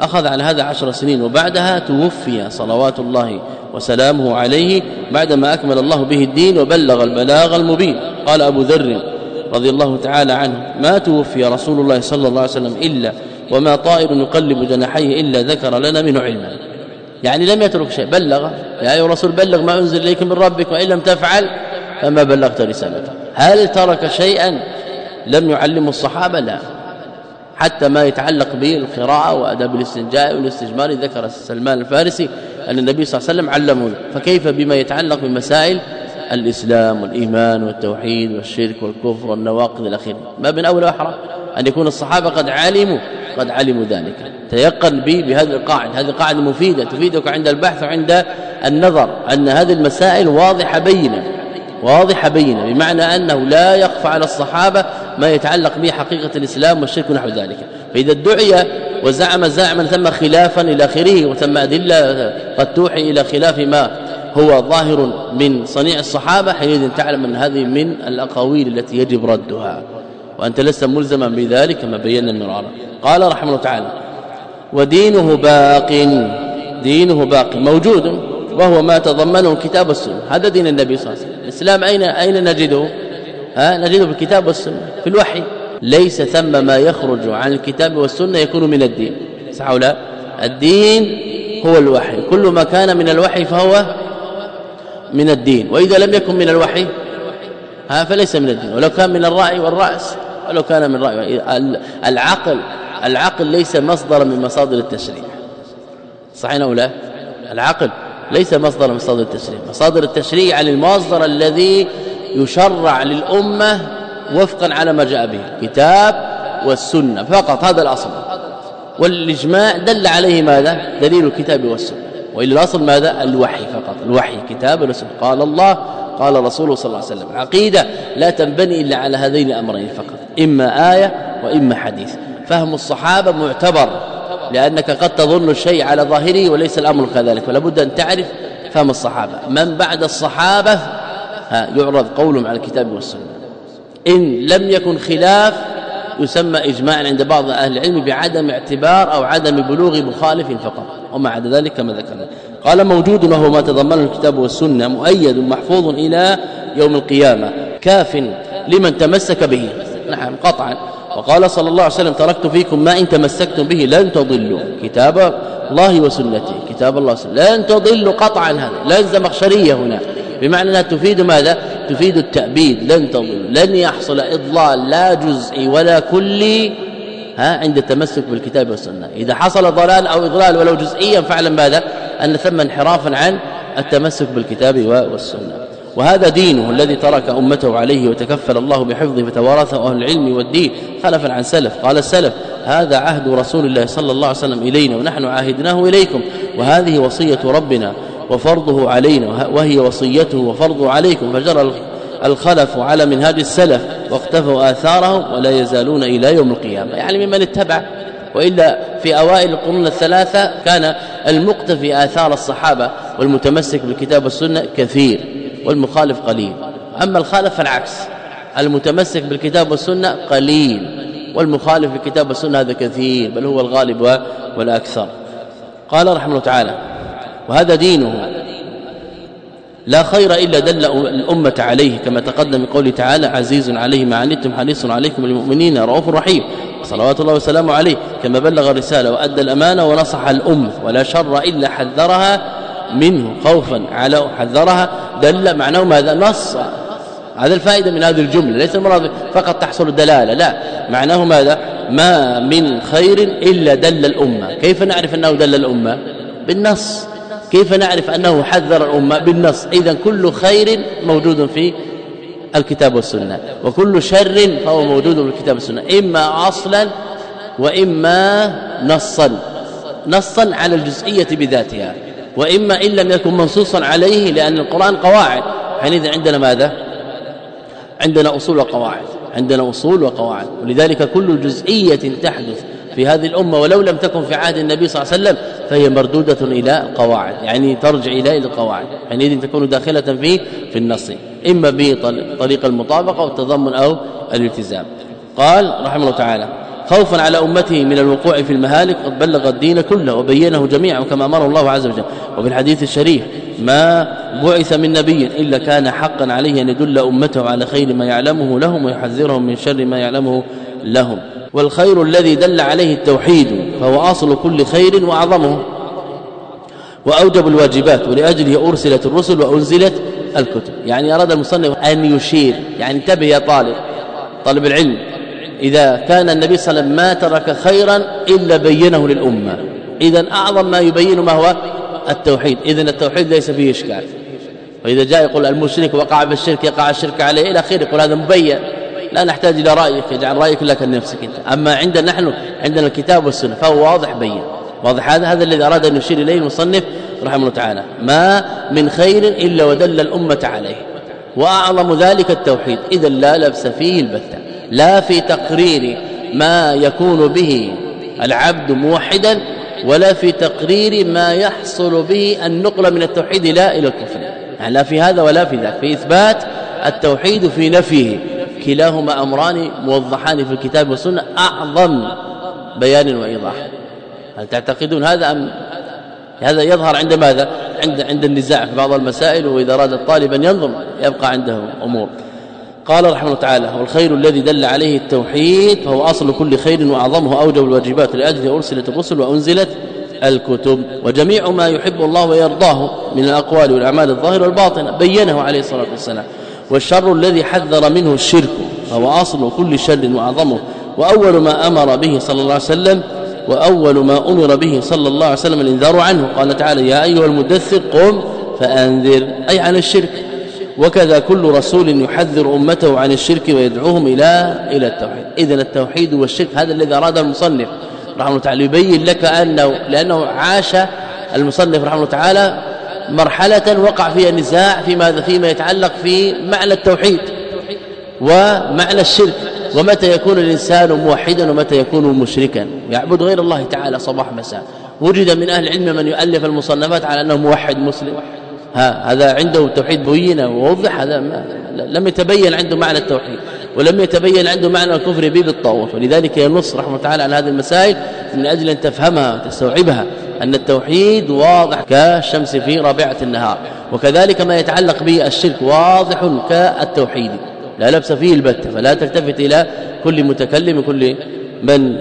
أخذ على هذا عشر سنين وبعدها توفي صلوات الله وسلامه عليه بعدما أكمل الله به الدين وبلغ البلاغ المبين. قال أبو ذر رضي الله تعالى عنه ما توفي رسول الله صلى الله عليه وسلم إلا وما طائر يقلب جناحيه إلا ذكر لنا منه علما. يعني لم يترك شيء بلغ. يا أيها الرسول بلغ ما أنزل إليك من ربك وإن لم تفعل فما بلغت رسالته. هل ترك شيئا لم يعلمه الصحابة؟ لا. حتى ما يتعلق بالقراءه وأداب الاستنجاء والاستجمار ذكر سلمان الفارسي أن النبي صلى الله عليه وسلم علمه. فكيف بما يتعلق بمسائل؟ الإسلام والإيمان والتوحيد والشرك والكفر والنواقض الاخيره ما بين أول وأحرى؟ أن يكون الصحابة قد علموا قد علموا ذلك. تيقن به بهذه القاعدة. هذه قاعدة مفيدة تفيدك عند البحث وعند النظر أن هذه المسائل واضحة بينة واضحة بينة بمعنى أنه لا يخفى على الصحابة ما يتعلق به حقيقة الإسلام والشرك ونحو ذلك. فإذا ادعي وزعم زعما ثم خلافا إلى آخره وثم أدلة قد توحي إلى خلاف ما هو ظاهر من صنيع الصحابة حينئذ تعلم أن هذه من الأقاويل التي يجب ردها. وأنت لست ملزما بذلك كما بينا مرارا قال رحمه الله تعالى ودينه باق دينه باق موجود وهو ما تضمنه الكتاب والسنة هذا دين النبي صلى الله عليه وسلم. الإسلام اين أين نجده؟ ها نجده في الكتاب والسنة في الوحي. ليس ثم ما يخرج عن الكتاب والسنة يكون من الدين. صح ولا لا؟ الدين هو الوحي. كل ما كان من الوحي فهو من الدين. وإذا لم يكن من الوحي ها فليس من الدين. ولو كان من الرأي والرأس ولو كان من راي العقل العقل ليس مصدرا من مصادر التشريع صحيح أو لا؟ العقل ليس مصدر من مصادر التشريع مصادر التشريع يعني المصدر الذي يشرع للأمة وفقا على ما جاء به الكتاب والسنة فقط هذا الأصل. والإجماع دل عليه ماذا؟ دليل الكتاب والسنة. والا الأصل ماذا؟ الوحي فقط الوحي كتاب والسنة قال الله قال رسوله صلى الله عليه وسلم العقيده لا تنبني إلا على هذين الأمرين فقط إما آية وإما حديث. فهم الصحابة معتبر لأنك قد تظن الشيء على ظاهره وليس الأمر كذلك ولا بد أن تعرف فهم الصحابة. من بعد الصحابة يعرض قولهم على الكتاب والسنة. إن لم يكن خلاف يسمى اجماعا عند بعض أهل العلم بعدم اعتبار أو عدم بلوغ مخالف فقط وما عدا ذلك كما ذكرنا. قال موجود وهو ما تضمنه الكتاب والسنة مؤيد محفوظ إلى يوم القيامة. كاف لمن تمسك به. نعم قطعا. وقال صلى الله عليه وسلم تركت فيكم ما إن تمسكتم به لن تضلوا. كتاب الله وسنته. كتاب الله وسنته. لن تضلوا قطعا هذا. لا الزمخشريه هنا. بمعنى أنها تفيد ماذا؟ تفيد التأبيد. لن تضل لن يحصل إضلال لا جزئي ولا كلي ها عند التمسك بالكتاب والسنة. إذا حصل ضلال أو إضلال ولو جزئيا فاعلم ماذا؟ أن ثم انحرافا عن التمسك بالكتاب والسنة. وهذا دينه الذي ترك أمته عليه وتكفل الله بحفظه فتوارثه أهل العلم والدين. خلفا عن سلف. قال السلف هذا عهد رسول الله صلى الله عليه وسلم إلينا ونحن عاهدناه إليكم. وهذه وصية ربنا. وفرضه علينا وهي وصيته وفرضه عليكم فجرى الخلف على منهاج السلف واقتفوا آثارهم ولا يزالون إلى يوم القيامة. يعني ممن اتبع وإلا في أوائل القرون الثلاثة كان المقتفي آثار الصحابة والمتمسك بالكتاب والسنة كثير والمخالف قليل. أما الخالف فالعكس المتمسك بالكتاب والسنة قليل والمخالف بالكتاب والسنة هذا كثير بل هو الغالب والأكثر. قال رحمه الله تعالى وهذا دينه. لا خير إلا دل الأمة عليه كما تقدم من قوله تعالى عزيز عليه ما عنتم حريص عليكم المؤمنين رؤوف رحيم. صلوات الله وسلامه عليه. كما بلغ الرسالة وأدى الأمانة ونصح الأمة ولا شر إلا حذرها منه. خوفا على حذرها. دل معناه ماذا؟ نص. هذا الفائدة من هذه الجملة ليس المراد فقط تحصل الدلالة لا. معناه ماذا؟ ما من خير إلا دل الأمة. كيف نعرف أنه دل الأمة؟ بالنص. كيف نعرف أنه حذر الأمة بالنص؟ اذا كل خير موجود في الكتاب والسنة وكل شر فهو موجود في الكتاب والسنة إما أصلا وإما نصا نصا على الجزئية بذاتها وإما إن لم يكن منصوصا عليه لأن القرآن قواعد. حينئذ عندنا ماذا؟ عندنا أصول وقواعد عندنا أصول وقواعد ولذلك كل جزئية تحدث في هذه الأمة ولو لم تكن في عهد النبي صلى الله عليه وسلم فهي مردودة إلى القواعد يعني ترجع إلى القواعد حينئذ تكون داخلة في في النص إما بطريق المطابقة والتضمن أو الالتزام. قال رحمه الله تعالى خوفا على أمته من الوقوع في المهالك قد بلغ الدين كله وبينه جميعا كما أمر الله عز وجل. وفي الحديث الشريف ما بعث من نبي إلا كان حقا عليه أن يدل أمته على خير ما يعلمه لهم ويحذرهم من شر ما يعلمه لهم. والخير الذي دل عليه التوحيد فهو أصل كل خير وأعظمه. وأوجب الواجبات ولأجله أرسلت الرسل وأنزلت الكتب. يعني أراد المصنف أن يشير يعني انتبه يا طالب طالب العلم. إذا كان النبي صلى الله عليه وسلم ما ترك خيرا إلا بينه للأمة. إذا أعظم ما يبين ما هو التوحيد. إذا التوحيد ليس فيه إشكال. وإذا جاء يقول المشرك وقع بالشرك يقع الشرك عليه إلى آخره يقول هذا مبين. لا نحتاج إلى رأيك يجعل رأيك لك لنفسك أنت. أما عندنا نحن عندنا الكتاب والسنة فهو واضح بين. واضح هذا هذا الذي أراد أن يشير إليه المصنف رحمه الله تعالى. ما من خير إلا ودل الأمة عليه. وأعظم ذلك التوحيد. إذا لا لبس فيه البتة. لا في تقرير ما يكون به العبد موحدا ولا في تقرير ما يحصل به النقل من التوحيد لا إلى الكفر. يعني لا في هذا ولا في ذاك. في إثبات التوحيد في نفيه. كلاهما أمران موضحان في الكتاب والسنة أعظم بيان وإيضاح. هل تعتقدون هذا أم؟ هذا يظهر عند ماذا؟ عند عند النزاع في بعض المسائل وإذا أراد الطالب أن ينظم يبقى عنده أمور. قال رحمه الله تعالى والخير الذي دل عليه التوحيد فهو أصل كل خير وأعظمه أوجب الواجبات لاجله أرسلت الرسل وأنزلت الكتب. وجميع ما يحب الله ويرضاه من الأقوال والأعمال الظاهرة والباطنة بينه عليه الصلاة والسلام. والشر الذي حذر منه الشرك فهو أصل كل شر وأعظمه. وأول ما أمر به صلى الله عليه وسلم وأول ما أمر به صلى الله عليه وسلم الإنذار عنه قال تعالى يا أيها المدثر قم فأنذر. أي عن الشرك. وكذا كل رسول يحذر أمته عن الشرك ويدعوهم إلى إلى التوحيد. اذا التوحيد والشرك هذا الذي أراد المصنف رحمه الله تعالى يبين لك أنه لأنه عاش المصنف رحمه الله تعالى مرحلة وقع فيها نزاع فيما فيما يتعلق في معنى التوحيد ومعنى الشرك. ومتى يكون الإنسان موحدا ومتى يكون مشركا؟ يعبد غير الله تعالى صباح مساء. وجد من أهل العلم من يؤلف المصنفات على أنه موحد مسلم. ها هذا عنده توحيد بين ووضح هذا ما لم يتبين عنده معنى التوحيد ولم يتبين عنده معنى الكفر به بالطاغوت ولذلك ينص رحمه الله تعالى على هذه المسائل من أجل أن تفهمها وتستوعبها. أن التوحيد واضح كالشمس في رابعه النهار وكذلك ما يتعلق به الشرك واضح كالتوحيد. لا لبس فيه البتة فلا تلتفت إلى كل متكلم كل من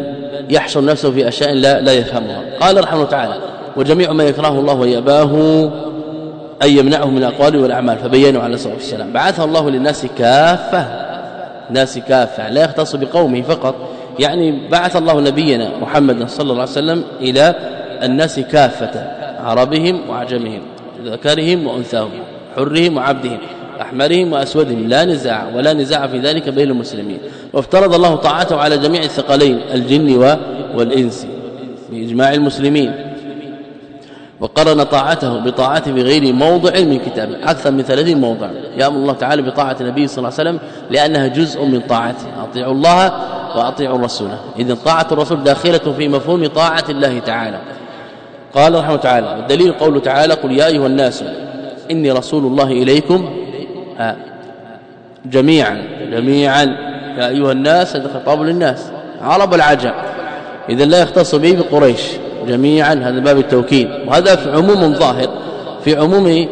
يحشر نفسه في أشياء لا لا يفهمها. قال رحمه الله تعالى وجميع ما يكرهه الله ويأباه أن يمنعه من الأقوال والأعمال. فبينوا على الصلاة والسلام. بعثه الله للناس كافة ناس كافة لا يختص بقومه فقط. يعني بعث الله نبينا محمد صلى الله عليه وسلم إلى الناس كافة عربهم وعجمهم ذكرهم وأنثاهم حرهم وعبدهم أحمرهم وأسودهم لا نزاع ولا نزاع في ذلك بين المسلمين. وافترض الله طاعته على جميع الثقلين الجن والإنس بإجماع المسلمين. وقرن طاعته بطاعته في غير موضع من كتابه أكثر من 30 موضع. يأمر الله تعالى بطاعة النبي صلى الله عليه وسلم لأنها جزء من طاعته. أطيعوا الله وأطيعوا الرسول. اذا طاعة الرسول داخلة في مفهوم طاعة الله تعالى. قال رحمه تعالى والدليل قوله تعالى قل يا أيها الناس إني رسول الله إليكم جميعا جميعا يا أيها الناس هذا خطاب للناس عرب العجم اذا لا يختص به بقريش جميعا هذا باب التوكيد وهذا في عموم ظاهر في عموم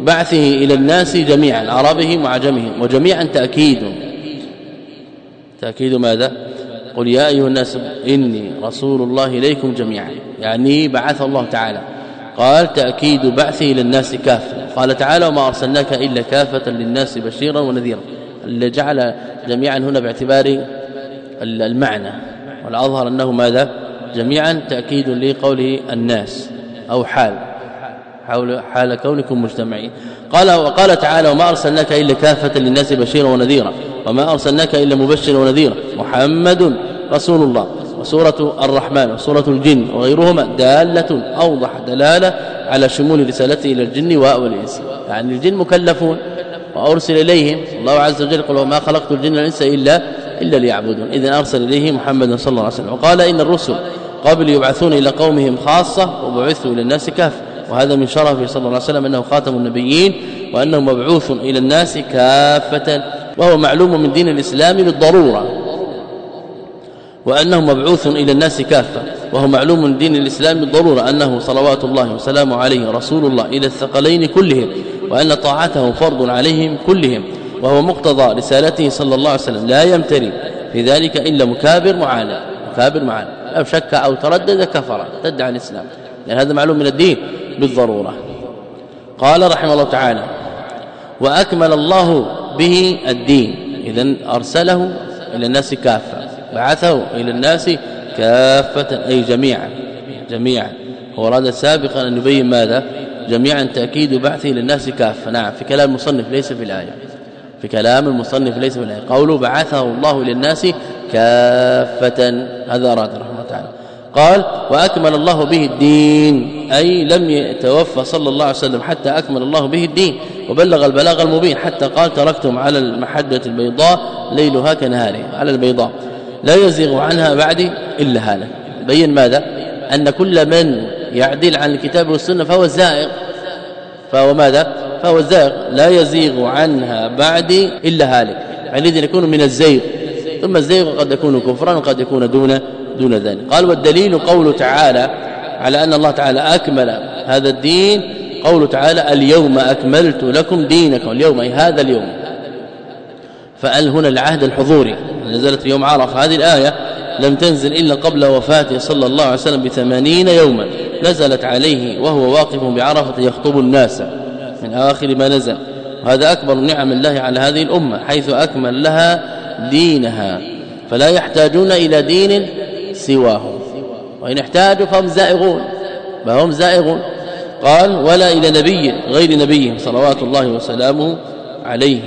بعثه إلى الناس جميعا عربهم وعجمهم وجميعا تأكيد. تأكيد ماذا؟ قل يا أيها الناس إني رسول الله إليكم جميعا. يعني بعث الله تعالى. قال تأكيد بعثه إلى الناس كافة. قال تعالى وما أرسلناك إلا كافة للناس بشيرا ونذيرا. اللي جعل جميعا هنا باعتبار المعنى. والأظهر أنه ماذا؟ جميعا تأكيد لقوله الناس أو حال. حول حال كونكم مجتمعين. قال وقال تعالى وما أرسلناك إلا كافة للناس بشيرا ونذيرا. وما أرسلناك إلا مبشرا ونذيرا. محمد رسول الله. وسوره الرحمن وسوره الجن وغيرهما دالة أوضح دلالة على شمول رسالته إلى الجن والإنس. يعني الجن مكلفون وأرسل إليهم. الله عز وجل قال وما خلقت الجن والإنس إلا إلا ليعبدون. اذا أرسل اليه محمد صلى الله عليه وسلم. وقال إن الرسل قبل يبعثون إلى قومهم خاصة وبعثوا إلى الناس كافة وهذا من شرفه صلى الله عليه وسلم أنه خاتم النبيين وأنه مبعوث إلى الناس كافة وهو معلوم من دين الإسلام بالضرورة. وأنه مبعوث إلى الناس كافة وهو معلوم من دين الإسلام بالضرورة أنه صلوات الله وسلامه عليه رسول الله إلى الثقلين كلهم وأن طاعته فرض عليهم كلهم وهو مقتضى رسالته صلى الله عليه وسلم لا يمتري في ذلك إلا مكابر معاند مكابر معاند أو شك أو تردد كفر تدعى الإسلام لأن هذا معلوم من الدين بالضرورة. قال رحمه الله تعالى وأكمل الله به الدين إذا أرسله إلى الناس كافة. بعثه إلى الناس كافة أي جميعا جميعا. هو أراد سابقا أن يبين ماذا؟ جميعا تأكيد بعثه للناس كافة. نعم في كلام المصنف ليس في الآية. في كلام المصنف ليس في الآية. قوله بعثه الله للناس كافة. هذا أراد رحمه تعالى. قال وأكمل الله به الدين. أي لم يتوفى صلى الله عليه وسلم حتى أكمل الله به الدين. وبلغ البلاغ المبين حتى قال تركتم على المحجة البيضاء ليلها كنهارها. على البيضاء. لا يزيغ عنها بعد إلا هالك بين ماذا؟ أن كل من يعدل عن الكتاب والسنة فهو زائغ. فهو ماذا؟ فهو زائغ. لا يزيغ عنها بعد إلا هالك. عندئذ يكون من الزيغ. ثم الزيغ قد يكون كفرا وقد يكون دون دون ذلك. قال والدليل قوله تعالى على أن الله تعالى أكمل هذا الدين. قوله تعالى اليوم أكملت لكم دينكم. اليوم أي هذا اليوم. فأل هنا العهد الحضوري. نزلت في يوم عرفة. هذه الآية لم تنزل إلا قبل وفاته صلى الله عليه وسلم بثمانين يوما. نزلت عليه وهو واقف بعرفة يخطب الناس من آخر ما نزل. وهذا أكبر نعم الله على هذه الأمة حيث أكمل لها دينها. فلا يحتاجون إلى دين سواه وإن احتاجوا فهم زائغون. فهم زائغون؟ قال ولا إلى نبي غير نبيه صلوات الله وسلامه عليه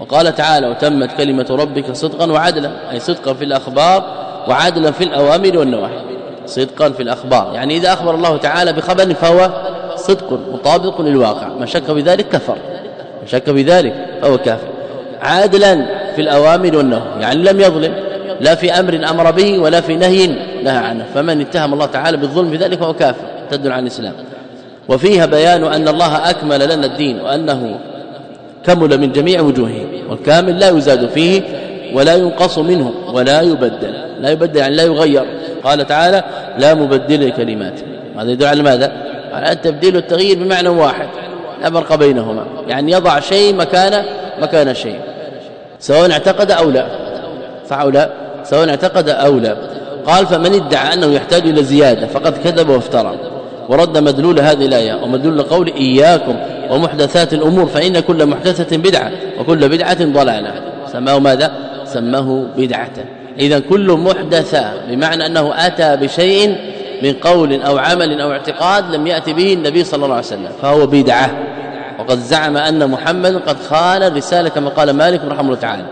وقال تعالى وتمت كلمة ربك صدقا وعدلا أي صدقا في الأخبار وعدلا في الأوامر والنواهي. صدقا في الأخبار. يعني إذا أخبر الله تعالى بخبر فهو صدق مطابق للواقع. من شك بذلك كفر. من شك بذلك فهو كافر. عادلا في الأوامر والنواهي. يعني لم يظلم. لا في أمر أمر به ولا في نهي نهى عنه. فمن اتهم الله تعالى بالظلم في ذلك فهو كافر. تدل عن الإسلام. وفيها بيان أن الله أكمل لنا الدين وأنه كمل من جميع وجوهه والكامل لا يزاد فيه ولا ينقص منه ولا يبدل لا يبدل يعني لا يغير. قال تعالى لا مبدل لكلماته هذا يدل على ماذا؟ على التبديل والتغيير بمعنى واحد لا فرق بينهما يعني يضع شيء مكان مكان شيء سواء اعتقد أو لا. صح أو لا سواء اعتقد أو لا. قال فمن ادعى أنه يحتاج إلى زيادة فقد كذب وافترى. ورد مدلول هذه الآية ومدلول قول إياكم ومحدثات الأمور فإن كل محدثة بدعة وكل بدعة ضلالة. سماه ماذا؟ سماه بدعة. اذا كل محدثه بمعنى أنه أتى بشيء من قول أو عمل أو اعتقاد لم يأتي به النبي صلى الله عليه وسلم فهو بدعة. وقد زعم أن محمد قد خان الرسالة كما قال مالك رحمه الله تعالى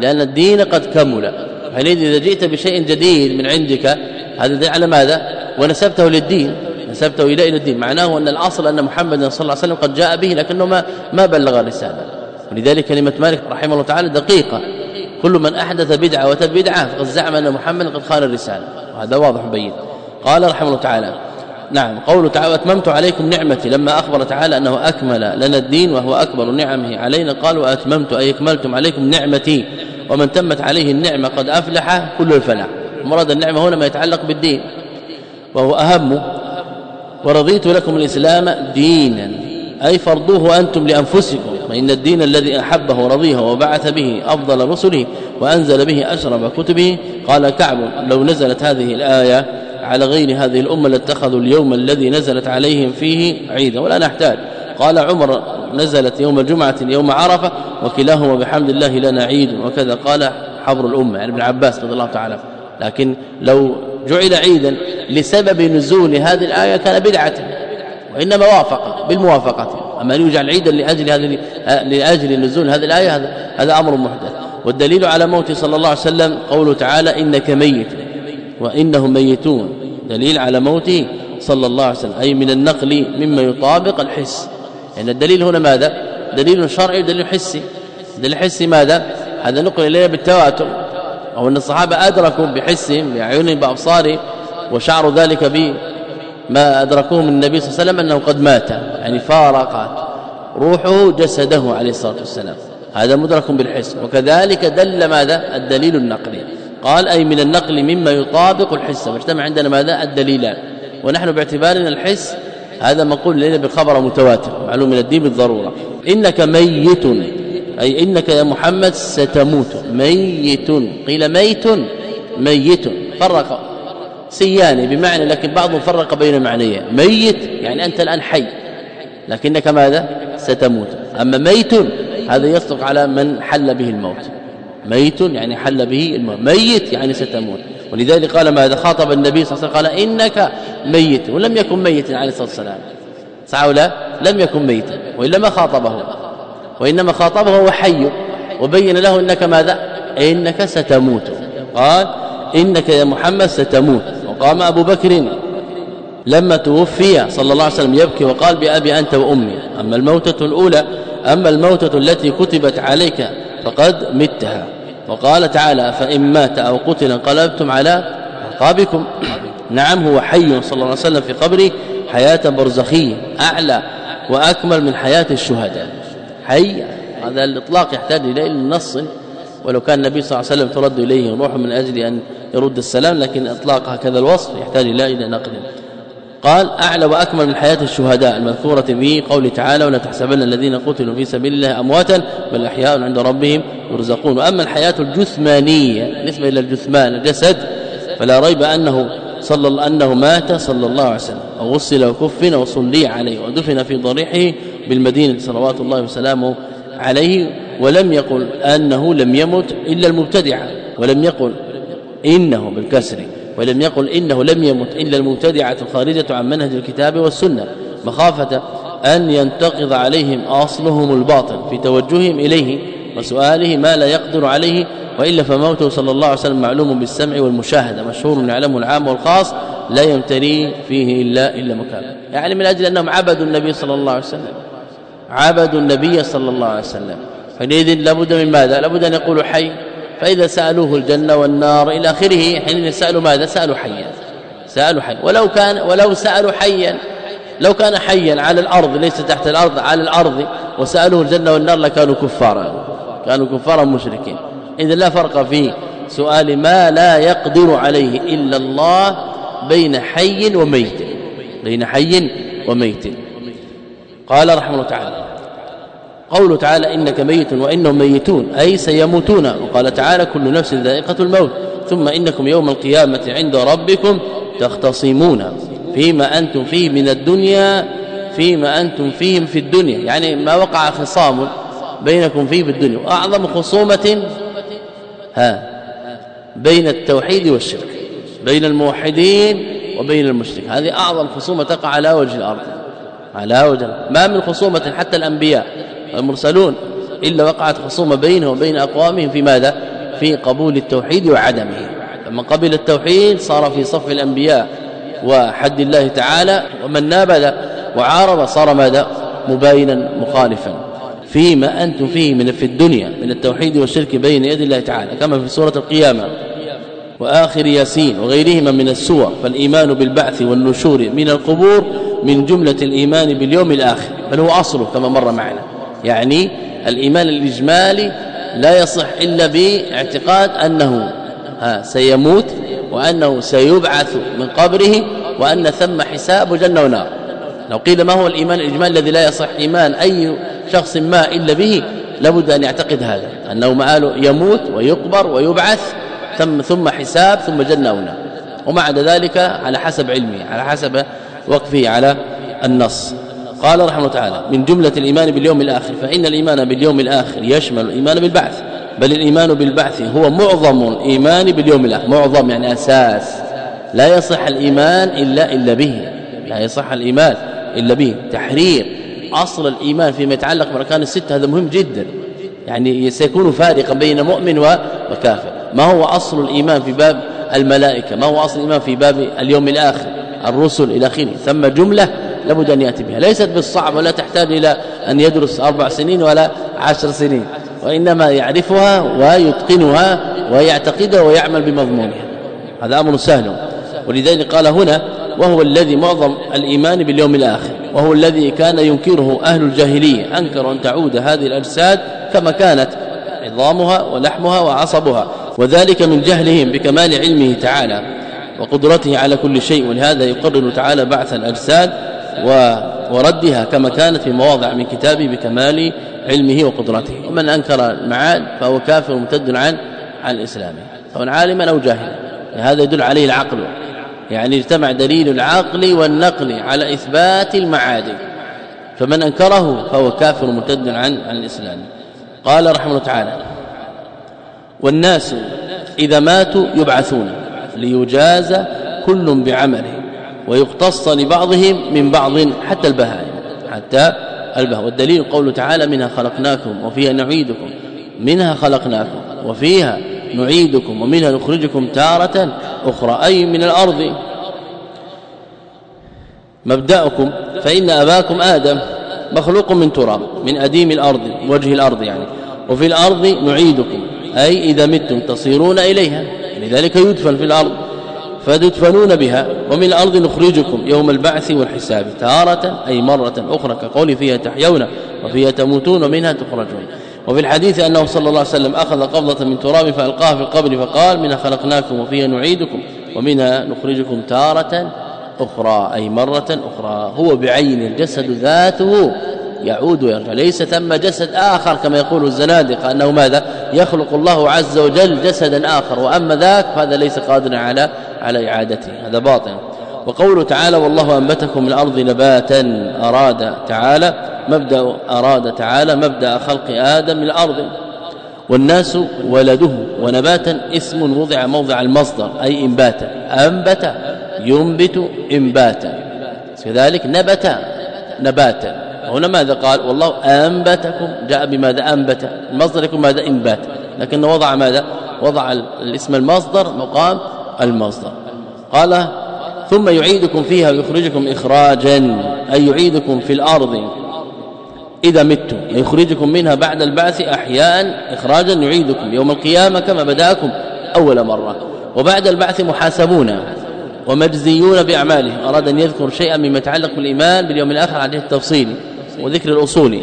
لأن الدين قد كمل. حينئذ إذا جئت بشيء جديد من عندك هذا على ماذا؟ ونسبته للدين. نسبته إلى الدين. معناه أن الأصل أن محمد صلى الله عليه وسلم قد جاء به لكنه ما ما بلغ الرسالة. ولذلك كلمة مالك رحمه الله تعالى دقيقة. كل من أحدث بدعة وتب بدعة فقد زعم أن محمد قد خان الرسالة. وهذا واضح بين قال رحمه الله تعالى نعم قوله تعالى اتممت عليكم نعمتي. لما أخبر تعالى أنه أكمل لنا الدين وهو أكبر نعمه علينا قال وأتممت أي أكملتم عليكم نعمتي. ومن تمت عليه النعمة قد أفلح كل الفلاح. مراد النعمة هنا ما يتعلق بالدين وهو أهم ورضيت لكم الإسلام دينا أي فرضوه أنتم لأنفسكم فإن الدين الذي أحبه ورضيه وبعث به أفضل رسله وأنزل به أشرف كتبه. قال كعب لو نزلت هذه الآية على غير هذه الأمة لاتخذوا اليوم الذي نزلت عليهم فيه عيدا ولا نحتاج. قال عمر نزلت يوم الجمعة يوم عرفة وكلاهما بحمد الله لنا عيد وكذا. قال حبر الأمة يعني ابن عباس رضي الله تعالى لكن لو جعل عيدا لسبب نزول هذه الآية كان بدعة وإنما وافق بالموافقة. أما أن يجعل عيدا لأجل هذه لأجل نزول هذه الآية هذا هذا أمر محدث. والدليل على موته صلى الله عليه وسلم قوله تعالى إنك ميت وإنهم ميتون. دليل على موته صلى الله عليه وسلم أي من النقل مما يطابق الحس. يعني الدليل هنا ماذا؟ دليل شرعي ودليل حسي. دليل حسي ماذا؟ هذا نقل إليه بالتواتر. أو أن الصحابة أدركوا بحسهم باعينهم بابصارهم وشعروا ذلك بما أدركوه من النبي صلى الله عليه وسلم أنه قد مات يعني فارقت روحه جسده عليه الصلاة والسلام. هذا مدرك بالحس. وكذلك دل ماذا؟ الدليل النقلي. قال أي من النقل مما يطابق الحس. فاجتمع عندنا ماذا؟ الدليلان. ونحن باعتبارنا الحس هذا مقول لنا بالخبر متواتر معلوم من الدين بالضرورة. إنك ميت. أي إنك يا محمد ستموت. ميت. قيل ميت. ميت. فرق سيان بمعنى لكن بعضهم فرق بين معنيين. ميت يعني أنت الآن حي. لكنك ماذا؟ ستموت. أما ميت هذا يصدق على من حل به الموت. ميت يعني حل به الموت. ميت يعني ستموت. ولذلك قال ماذا؟ خاطب النبي صلى الله عليه وسلم قال إنك ميت. ولم يكن ميتا عليه الصلاة والسلام. صح لا؟ لم يكن ميتا. وإلا ما خاطبه. وإنما خاطبه وهو حي وبين له إنك ماذا؟ إنك ستموت. قال إنك يا محمد ستموت. وقام أبو بكر لما توفي صلى الله عليه وسلم يبكي وقال بأبي أنت وأمي. أما الموتة الأولى أما الموتة التي كتبت عليك فقد متها. وقال تعالى فإن مات أو قتل انقلبتم على عقابكم نعم هو حي صلى الله عليه وسلم في قبره حياة برزخية أعلى وأكمل من حياة الشهداء. حي هذا الإطلاق يحتاج إلى النص. ولو كان النبي صلى الله عليه وسلم ترد إليه روح من أجل أن يرد السلام لكن إطلاق هكذا الوصف يحتاج إلى إلى نقل قال أعلى وأكمل من حياة الشهداء المذكورة به قول تعالى ولا تحسبن الذين قتلوا في سبيل الله أمواتا بل أحياء عند ربهم يرزقون. وأما الحياة الجثمانية بالنسبة إلى الجثمان الجسد فلا ريب أنه صلى الله أنه مات صلى الله عليه وسلم وغسل وكفن وصلي عليه ودفن في ضريحه بالمدينة صلوات الله وسلامه عليه ولم يقل أنه لم يمت إلا المبتدعة ولم يقل إنه بالكسر ولم يقل إنه لم يمت إلا المبتدعة الخارجة عن منهج الكتاب والسنة مخافة أن ينتقض عليهم أصلهم الباطل في توجههم إليه وسؤاله ما لا يقدر عليه وإلا فموته صلى الله عليه وسلم معلوم بالسمع والمشاهدة مشهور يعلمه العام والخاص لا يمتري فيه إلا إلا مكان يعني من أجل أنهم عبدوا النبي صلى الله عليه وسلم. عبدوا النبي صلى الله عليه وسلم. حينئذ لابد من ماذا؟ لابد أن يقولوا حي. فإذا سألوه الجنة والنار إلى آخره حين سألوا ماذا؟ سألوا حيا. سألوا حيا. ولو كان ولو سألوا حيا لو كان حيا على الأرض ليس تحت الأرض على الأرض وسألوه الجنة والنار لكانوا كفارا. كانوا كفارا مشركين. اذا لا فرق في سؤال ما لا يقدر عليه إلا الله بين حي وميت. بين حي وميت. قال رحمه الله تعالى قوله تعالى إنك ميت وإنهم ميتون أي سيموتون. وقال تعالى كل نفس ذائقة الموت ثم إنكم يوم القيامة عند ربكم تختصمون. فيما أنتم فيه من الدنيا فيما أنتم فيهم في الدنيا. يعني ما وقع خصام بينكم فيه بالدنيا وأعظم خصومة ها بين التوحيد والشرك بين الموحدين وبين المشرك هذه أعظم خصومة تقع على وجه الأرض على وجه ما من خصومة حتى الأنبياء. المرسلون إلا وقعت خصومة بينهم وبين أقوامهم في ماذا؟ في قبول التوحيد وعدمه. فمن قبل التوحيد صار في صف الأنبياء وحد الله تعالى ومن نابذ وعارض صار ماذا؟ مباينا مخالفا. فيما أنتم فيه من في الدنيا من التوحيد والشرك بين يد الله تعالى كما في سورة القيامة. وآخر ياسين وغيرهما من السور فالإيمان بالبعث والنشور من القبور من جملة الإيمان باليوم الآخر. بل هو أصله كما مر معنا. يعني الإيمان الإجمالي لا يصح إلا باعتقاد أنه سيموت وأنه سيبعث من قبره وأن ثم حساب جنة ونار. لو قيل ما هو الإيمان الإجمالي الذي لا يصح إيمان أي شخص ما إلا به لابد أن يعتقد هذا أنه مآله يموت ويقبر ويبعث ثم ثم حساب ثم جنة ونار. وما عدا ذلك على حسب علمه على حسب وقفه على النص. قال رحمه الله تعالى من جملة الإيمان باليوم الآخر فإن الإيمان باليوم الآخر يشمل الإيمان بالبعث بل الإيمان بالبعث هو معظم الإيمان باليوم الآخر معظم يعني أساس لا يصح الإيمان إلا إلا به لا يصح الإيمان إلا به تحرير أصل الإيمان فيما يتعلق بأركان الستة هذا مهم جدا يعني سيكون فارقا بين مؤمن وكافر ما هو أصل الإيمان في باب الملائكة؟ ما هو أصل الإيمان في باب اليوم الآخر؟ الرسل إلى آخره ثم جملة لابد أن يأتي بها. ليست بالصعب ولا تحتاج إلى أن يدرس أربع سنين ولا عشر سنين وإنما يعرفها ويتقنها ويعتقدها ويعمل بمضمونها. هذا أمر سهل. ولذلك قال هنا وهو الذي معظم الإيمان باليوم الآخر وهو الذي كان ينكره أهل الجاهلية. أنكر أن تعود هذه الأجساد كما كانت عظامها ولحمها وعصبها وذلك من جهلهم بكمال علمه تعالى وقدرته على كل شيء. ولهذا يقرر تعالى بعث الأجساد وردها كما كانت في مواضع من كتابه بكمال علمه وقدرته. ومن أنكر المعاد فهو كافر ممتد عن عن الإسلام. سواء عالما أو جاهلا. هذا يدل عليه العقل. يعني اجتمع دليل العقل والنقل على إثبات المعاد. فمن أنكره فهو كافر مرتد عن عن الإسلام. قال رحمه الله تعالى والناس إذا ماتوا يبعثون ليجاز كل بعمله. ويقتص لبعضهم من بعض حتى البهائم حتى البهائم. والدليل قوله تعالى منها خلقناكم وفيها نعيدكم منها خلقناكم وفيها نعيدكم ومنها نخرجكم تارة أخرى أي من الأرض. مبدأكم فإن أباكم آدم مخلوق من تراب من أديم الأرض وجه الأرض يعني. وفي الأرض نعيدكم أي إذا متم تصيرون إليها لذلك يدفن في الأرض. فتدفنون بها. ومن الأرض نخرجكم يوم البعث والحساب. تارة أي مرة أخرى كقول فيها تحيون وفيها تموتون ومنها تخرجون. وفي الحديث أنه صلى الله عليه وسلم أخذ قبضة من تراب فألقاها في القبر فقال منها خلقناكم وفيها نعيدكم ومنها نخرجكم تارة أخرى أي مرة أخرى. هو بعين الجسد ذاته يعود ويرجع. ليس ثم جسد آخر كما يقول الزنادقة أنه ماذا؟ يخلق الله عز وجل جسدا آخر. وأما ذاك فهذا ليس قادرا على على إعادته. هذا باطل. وقوله تعالى والله أنبتكم من الأرض نباتا أراد تعالى مبدأ أراد تعالى مبدأ خلق آدم من الأرض. والناس ولده ونباتا اسم وضع موضع المصدر أي انباتا أنبت ينبت انباتا كذلك نبت نباتا هنا ماذا قال؟ والله أنبتكم. جاء بماذا؟ أنبت. المصدر يكون ماذا؟ إنبات. لكنه وضع ماذا؟ وضع الاسم المصدر مقام المصدر. قال ثم يعيدكم فيها ويخرجكم اخراجا أي يعيدكم في الأرض. إذا متم يخرجكم منها بعد البعث احياء اخراجا يعيدكم يوم القيامة كما بدأكم أول مرة. وبعد البعث محاسبون ومجزيون بأعمالهم. أراد أن يذكر شيئا مما يتعلق بالإيمان باليوم الآخر عليه التفصيل وذكر الأصول.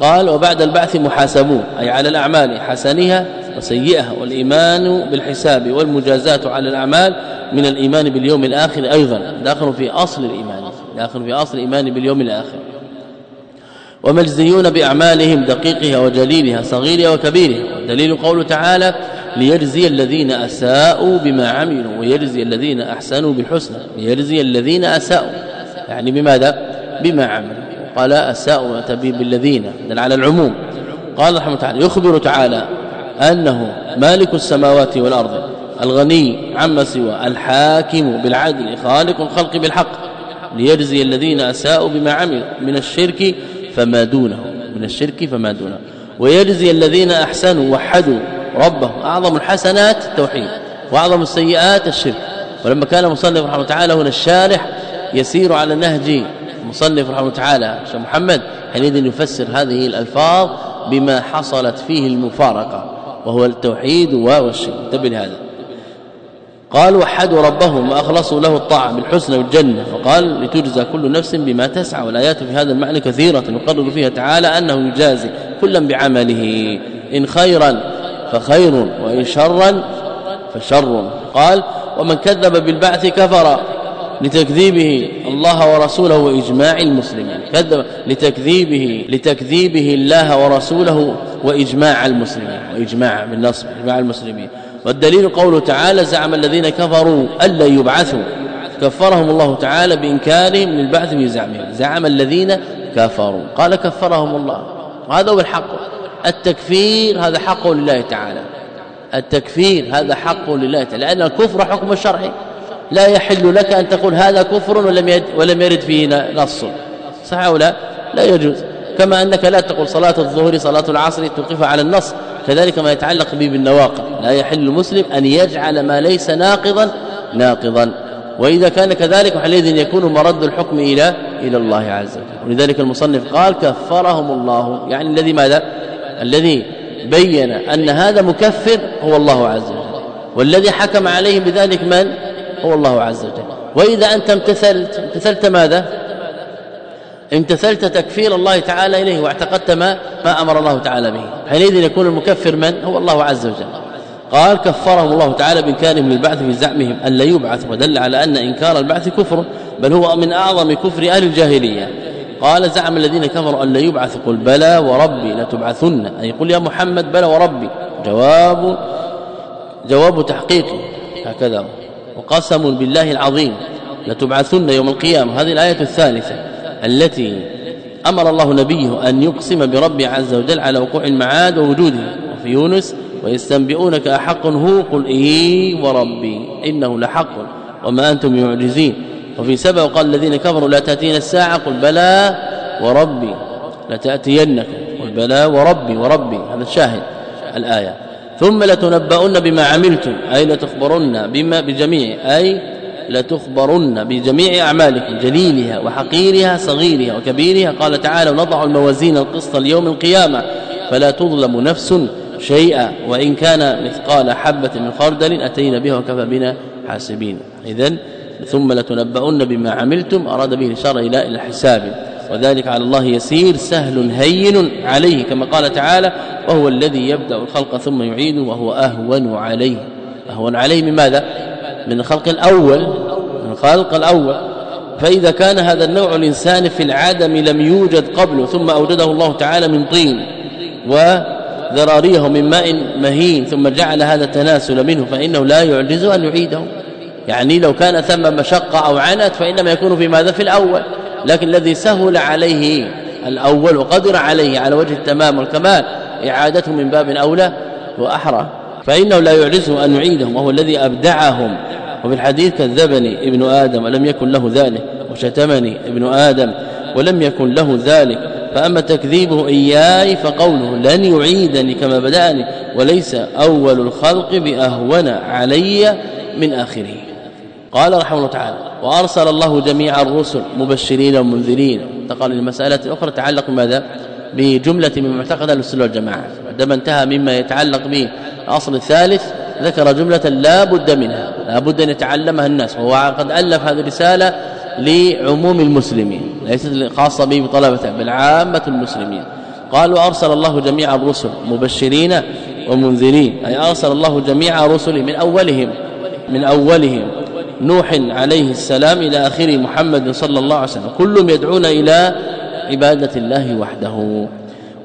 قال وبعد البعث محاسبون أي على الأعمال حسنها وسيئها والإيمان بالحساب والمجازات على الأعمال من الإيمان باليوم الآخر أيضا. داخل في أصل الإيمان داخل في أصل الإيمان باليوم الآخر. ومجزيون بأعمالهم دقيقها وجليلها صغيرها وكبيرها. والدليل قوله تعالى ليجزي الذين أساءوا بما عملوا ويجزي الذين أحسنوا بالحسنى ليجزي الذين أساءوا. يعني بماذا؟ بما عملوا. قال أساءوا تبي بالذين. دل على العموم. قال رحمه تعالى يخبر تعالى أنه مالك السماوات والأرض الغني عما سوى الحاكم بالعدل خالق الخلق بالحق ليجزي الذين أساءوا بما عملوا من الشرك فما دونه من الشرك فما دونه ويجزي الذين أحسنوا وحدوا ربه أعظم الحسنات التوحيد وأعظم السيئات الشرك. ولما كان مصنف رحمه تعالى هنا الشارح يسير على نهج مصنف رحمه تعالى شيخ محمد حينئذ يفسر هذه الألفاظ بما حصلت فيه المفارقة. وهو التوحيد والشرك انتبه لهذا. قال وحدوا ربهم وأخلصوا له الطاعة بالحسنى والجنة. وقال لتجزى كل نفس بما تسعى. والآيات في هذا المعنى كثيرة يقرر فيها تعالى أنه يجازي كلا بعمله. إن خيرا فخير وإن شرا فشر. قال ومن كذب بالبعث كفر. لتكذيبه الله ورسوله وإجماع المسلمين. كذب لتكذيبه لتكذيبه الله ورسوله وإجماع المسلمين. وإجماع بالنصب إجماع المسلمين. والدليل قوله تعالى زعم الذين كفروا الا يبعثوا. كفرهم الله تعالى بإنكارهم للبعث في زعمهم. زعم الذين كفروا. قال كفرهم الله. وهذا هو الحق. التكفير هذا حق لله تعالى. التكفير هذا حق لله تعالى. لأن الكفر حكم الشرعي لا يحل لك أن تقول هذا كفر ولم يد ولم يرد فيه نص. صح أو لا؟ لا يجوز. كما أنك لا تقول صلاة الظهر صلاة العصر توقفها على النص. كذلك ما يتعلق به بالنواقض. لا يحل المسلم أن يجعل ما ليس ناقضا ناقضا. وإذا كان كذلك حينئذ يكون مرد الحكم إلى إلى الله عز وجل. ولذلك المصنف قال كفرهم الله. يعني الذي ماذا؟ الذي بين أن هذا مكفر هو الله عز وجل. والذي حكم عليهم بذلك من؟ هو الله عز وجل. وإذا أنت امتثلت امتثلت ماذا؟ امتثلت تكفير الله تعالى إليه واعتقدت ما ما أمر الله تعالى به. حينئذ يكون المكفر من؟ هو الله عز وجل. قال كفرهم الله تعالى بإنكارهم للبعث في زعمهم أن لا يبعث ودل على أن إنكار البعث كفر بل هو من أعظم كفر أهل الجاهلية. قال زعم الذين كفروا أن لا يبعث قل بلى وربي لتبعثن. أي قل يا محمد بلى وربي. جواب جواب تحقيق هكذا. وقسم بالله العظيم لتبعثن يوم القيامة. هذه الآية الثالثة التي أمر الله نبيه أن يقسم برب عز وجل على وقوع المعاد ووجوده وفي يونس ويستنبئونك أحق هو؟ قل إي وربي إنه لحق وما أنتم معجزين وفي سبع قال الذين كفروا لا تأتينا الساعة. قل بلى وربي لتاتينكم قل بلى وربي وربي. هذا الشاهد الآية. ثم لتنبؤن بما عملتم أي لتخبرن بما بجميع أي لتخبرن بجميع اعمالكم جليلها وحقيرها صغيرها وكبيرها. قال تعالى ونضع الموازين القسط ليوم القيامة فلا تظلم نفس شيئا وإن كان مثقال حبة من خردل أتينا بها وكفى بنا حاسبين. اذا ثم لتنبؤن بما عملتم أراد به الإشارة إلى الحساب. وذلك على الله يسير سهل هين عليه كما قال تعالى وهو الذي يبدأ الخلق ثم يعيده وهو أهون عليه. أهون عليه من ماذا؟ من الخلق الأول من الخلق الأول. فإذا كان هذا النوع الإنسان في العدم لم يوجد قبله ثم أوجده الله تعالى من طين وذراريه من ماء مهين ثم جعل هذا التناسل منه فإنه لا يعجز أن يعيده. يعني لو كان ثم مشقة أو عنت فإنما يكون في ماذا؟ في الأول. لكن الذي سهل عليه الأول وقدر عليه على وجه التمام والكمال إعادته من باب أولى واحرى فإنه لا يعجزه أن يعيدهم وهو الذي أبدعهم. وفي الحديث كذبني ابن آدم ولم يكن له ذلك. وشتمني ابن آدم ولم يكن له ذلك. فأما تكذيبه إياي فقوله لن يعيدني كما بدأني وليس أول الخلق بأهون علي من آخره. قال رحمه الله تعالى وأرسل الله جميع الرسل مبشرين ومنذرين. انتقل للمساله الأخرى تتعلق بماذا؟ بجملة من معتقد السنة والجماعة. عندما انتهى مما يتعلق به الاصل الثالث ذكر جملة لا بد منها. لا بد أن يتعلمها الناس وهو قد ألف هذه الرسالة لعموم المسلمين ليست خاصة به بطلبه بل عامة المسلمين. قال وارسل الله جميع الرسل مبشرين ومنذرين. أي أرسل الله جميع رسله من أولهم من أولهم. نوح عليه السلام إلى آخره محمد صلى الله عليه وسلم. كلهم يدعون إلى عبادة الله وحده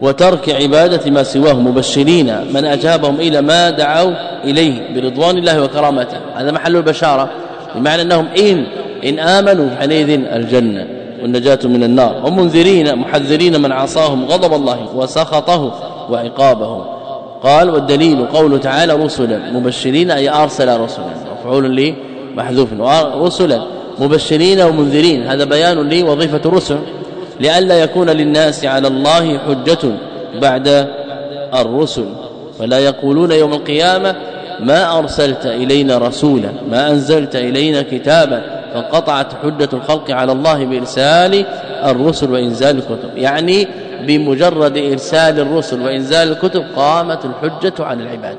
وترك عبادة ما سواه مبشرين من أجابهم إلى ما دعوا إليه برضوان الله وكرامته. هذا محل البشارة بمعنى أنهم إن, إن آمنوا حينئذ الجنة والنجاة من النار. ومنذرين محذرين من عصاهم غضب الله وسخطه وعقابه. قال والدليل قوله تعالى رسلا مبشرين أي أرسل رسلا مفعول لي محذوف. رسلا مبشرين ومنذرين. هذا بيان لي وظيفة الرسل. لئلا يكون للناس على الله حجة بعد الرسل. فلا يقولون يوم القيامة ما أرسلت إلينا رسولا ما أنزلت إلينا كتابا فانقطعت حجة الخلق على الله بإرسال الرسل وإنزال الكتب. يعني بمجرد إرسال الرسل وإنزال الكتب قامت الحجة على العباد.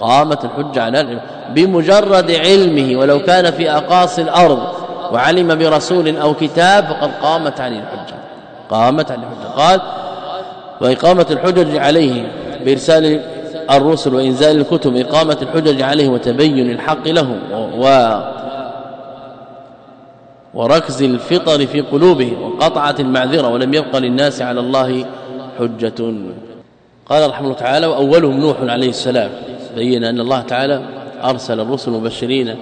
قامت الحجة على بمجرد علمه ولو كان في أقاصي الأرض وعلم برسول أو كتاب فقد قامت عليه الحجة. قامت عليه الحجة. قال وإقامة الحجج عليه بإرسال الرسل وإنزال الكتب إقامة الحجج عليه وتبين الحق له و وركز الفطر في قلوبهم وقطعت المعذرة ولم يبق للناس على الله حجة. قال رحمه الله تعالى وأولهم نوح عليه السلام. بين أن الله تعالى أرسل الرسل مبشرين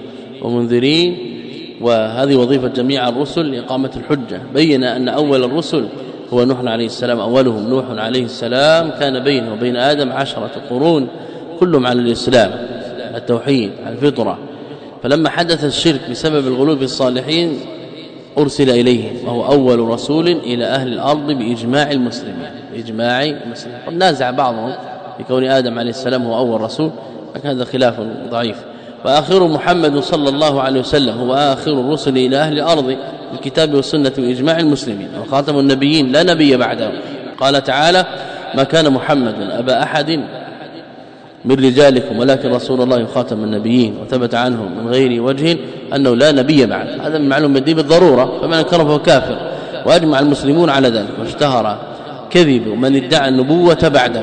ومنذرين وهذه وظيفة جميع الرسل لإقامة الحجة. بين أن أول الرسل هو نوح عليه السلام أولهم نوح عليه السلام كان بينه وبين آدم عشرة قرون كلهم على الإسلام التوحيد على الفطرة. فلما حدث الشرك بسبب الغلو في الصالحين أرسل اليه وهو أول رسول إلى أهل الأرض بإجماع المسلمين بإجماع المسلمين. قد نازع بعضهم. في كون آدم عليه السلام هو أول رسول لكن هذا خلاف ضعيف. وآخر محمد صلى الله عليه وسلم هو آخر الرسل إلى أهل الأرض بالكتاب والسنة وإجماع المسلمين وخاتم النبيين لا نبي بعده قال تعالى ما كان محمد أبا أحد من رجالكم ولكن رسول الله خاتم النبيين وثبت عنه من غير وجه أنه لا نبي بعد. هذا معلوم بالدين بالضرورة فمن انكره فهو كافر وأجمع المسلمون على ذلك واشتهر كذب من ادعى النبوة بعده.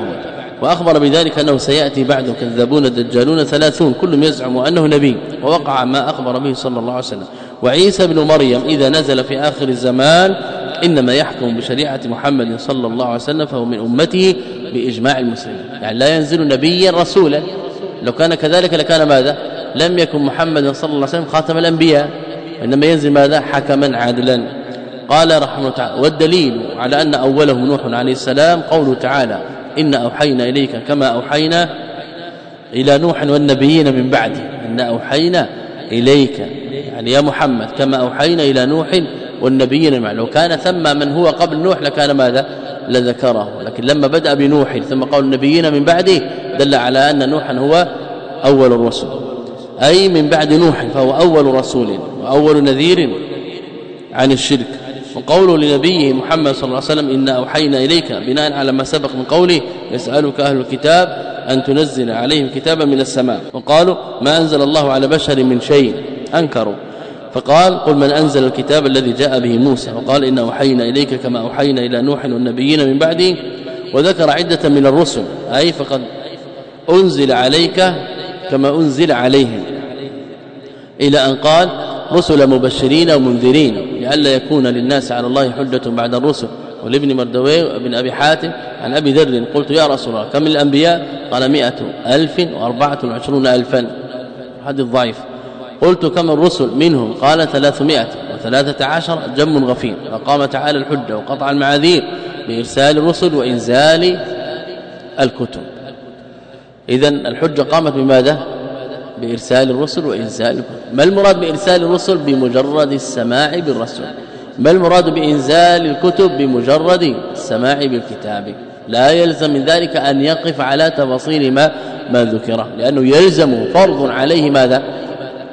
وأخبر بذلك أنه سيأتي بعده كذابون الدجالون ثلاثون كلهم يزعم أنه نبي ووقع ما أخبر به صلى الله عليه وسلم. وعيسى بن مريم إذا نزل في آخر الزمان إنما يحكم بشريعة محمد صلى الله عليه وسلم فهو من أمته بإجماع المسلمين. يعني لا ينزل نبيا رسولا. لو كان كذلك لكان ماذا؟ لم يكن محمد صلى الله عليه وسلم خاتم الأنبياء وإنما ينزل ماذا؟ حكما عادلا. قال رحمه الله والدليل على أن أوله نوح عليه السلام قوله تعالى إن أوحينا إليك كما أوحينا إلى نوح والنبيين من بعده إن أوحينا إليك يعني يا محمد كما أوحينا إلى نوح والنبيين معه لو كان ثم من هو قبل نوح لكان ماذا لذكره لكن لما بدأ بنوح ثم قال النبيين من بعده دل على أن نوحا هو أول الرسل أي من بعد نوح فهو أول رسول وأول نذير عن الشرك وقوله لنبيه محمد صلى الله عليه وسلم إنا أوحينا إليك. بناء على ما سبق من قوله يسألك أهل الكتاب أن تنزل عليهم كتابا من السماء. وقالوا ما أنزل الله على بشر من شيء. أنكروا. فقال قل من أنزل الكتاب الذي جاء به موسى. وقال إنا أوحينا إليك كما أوحينا إلى نوح والنبيين من بعده وذكر عدة من الرسل. أي فقد أنزل عليك كما أنزل عليهم. إلى أن قال رسل مبشرين ومنذرين. لئلا يكون للناس على الله حجة بعد الرسل. ولابن مردوي وابن أبي حاتم عن أبي ذر قلت يا رسول الله كم الأنبياء؟ قال مئة ألف وأربعة وعشرون ألفا. حديث ضعيف قلت كم الرسل منهم؟ قال ثلاثمائة وثلاثة عشر جم غفير. فقام تعالى الحجة وقطع المعاذير بإرسال الرسل وإنزال الكتب. إذا الحجة قامت بماذا؟ بإرسال الرسل الكتب ما المراد بإرسال الرسل؟ بمجرد السماع بالرسول ما المراد بإنزال الكتب؟ بمجرد السماع بالكتاب. لا يلزم من ذلك أن يقف على تفاصيل ما ما ذكره لأنه يلزم فرض عليه ماذا؟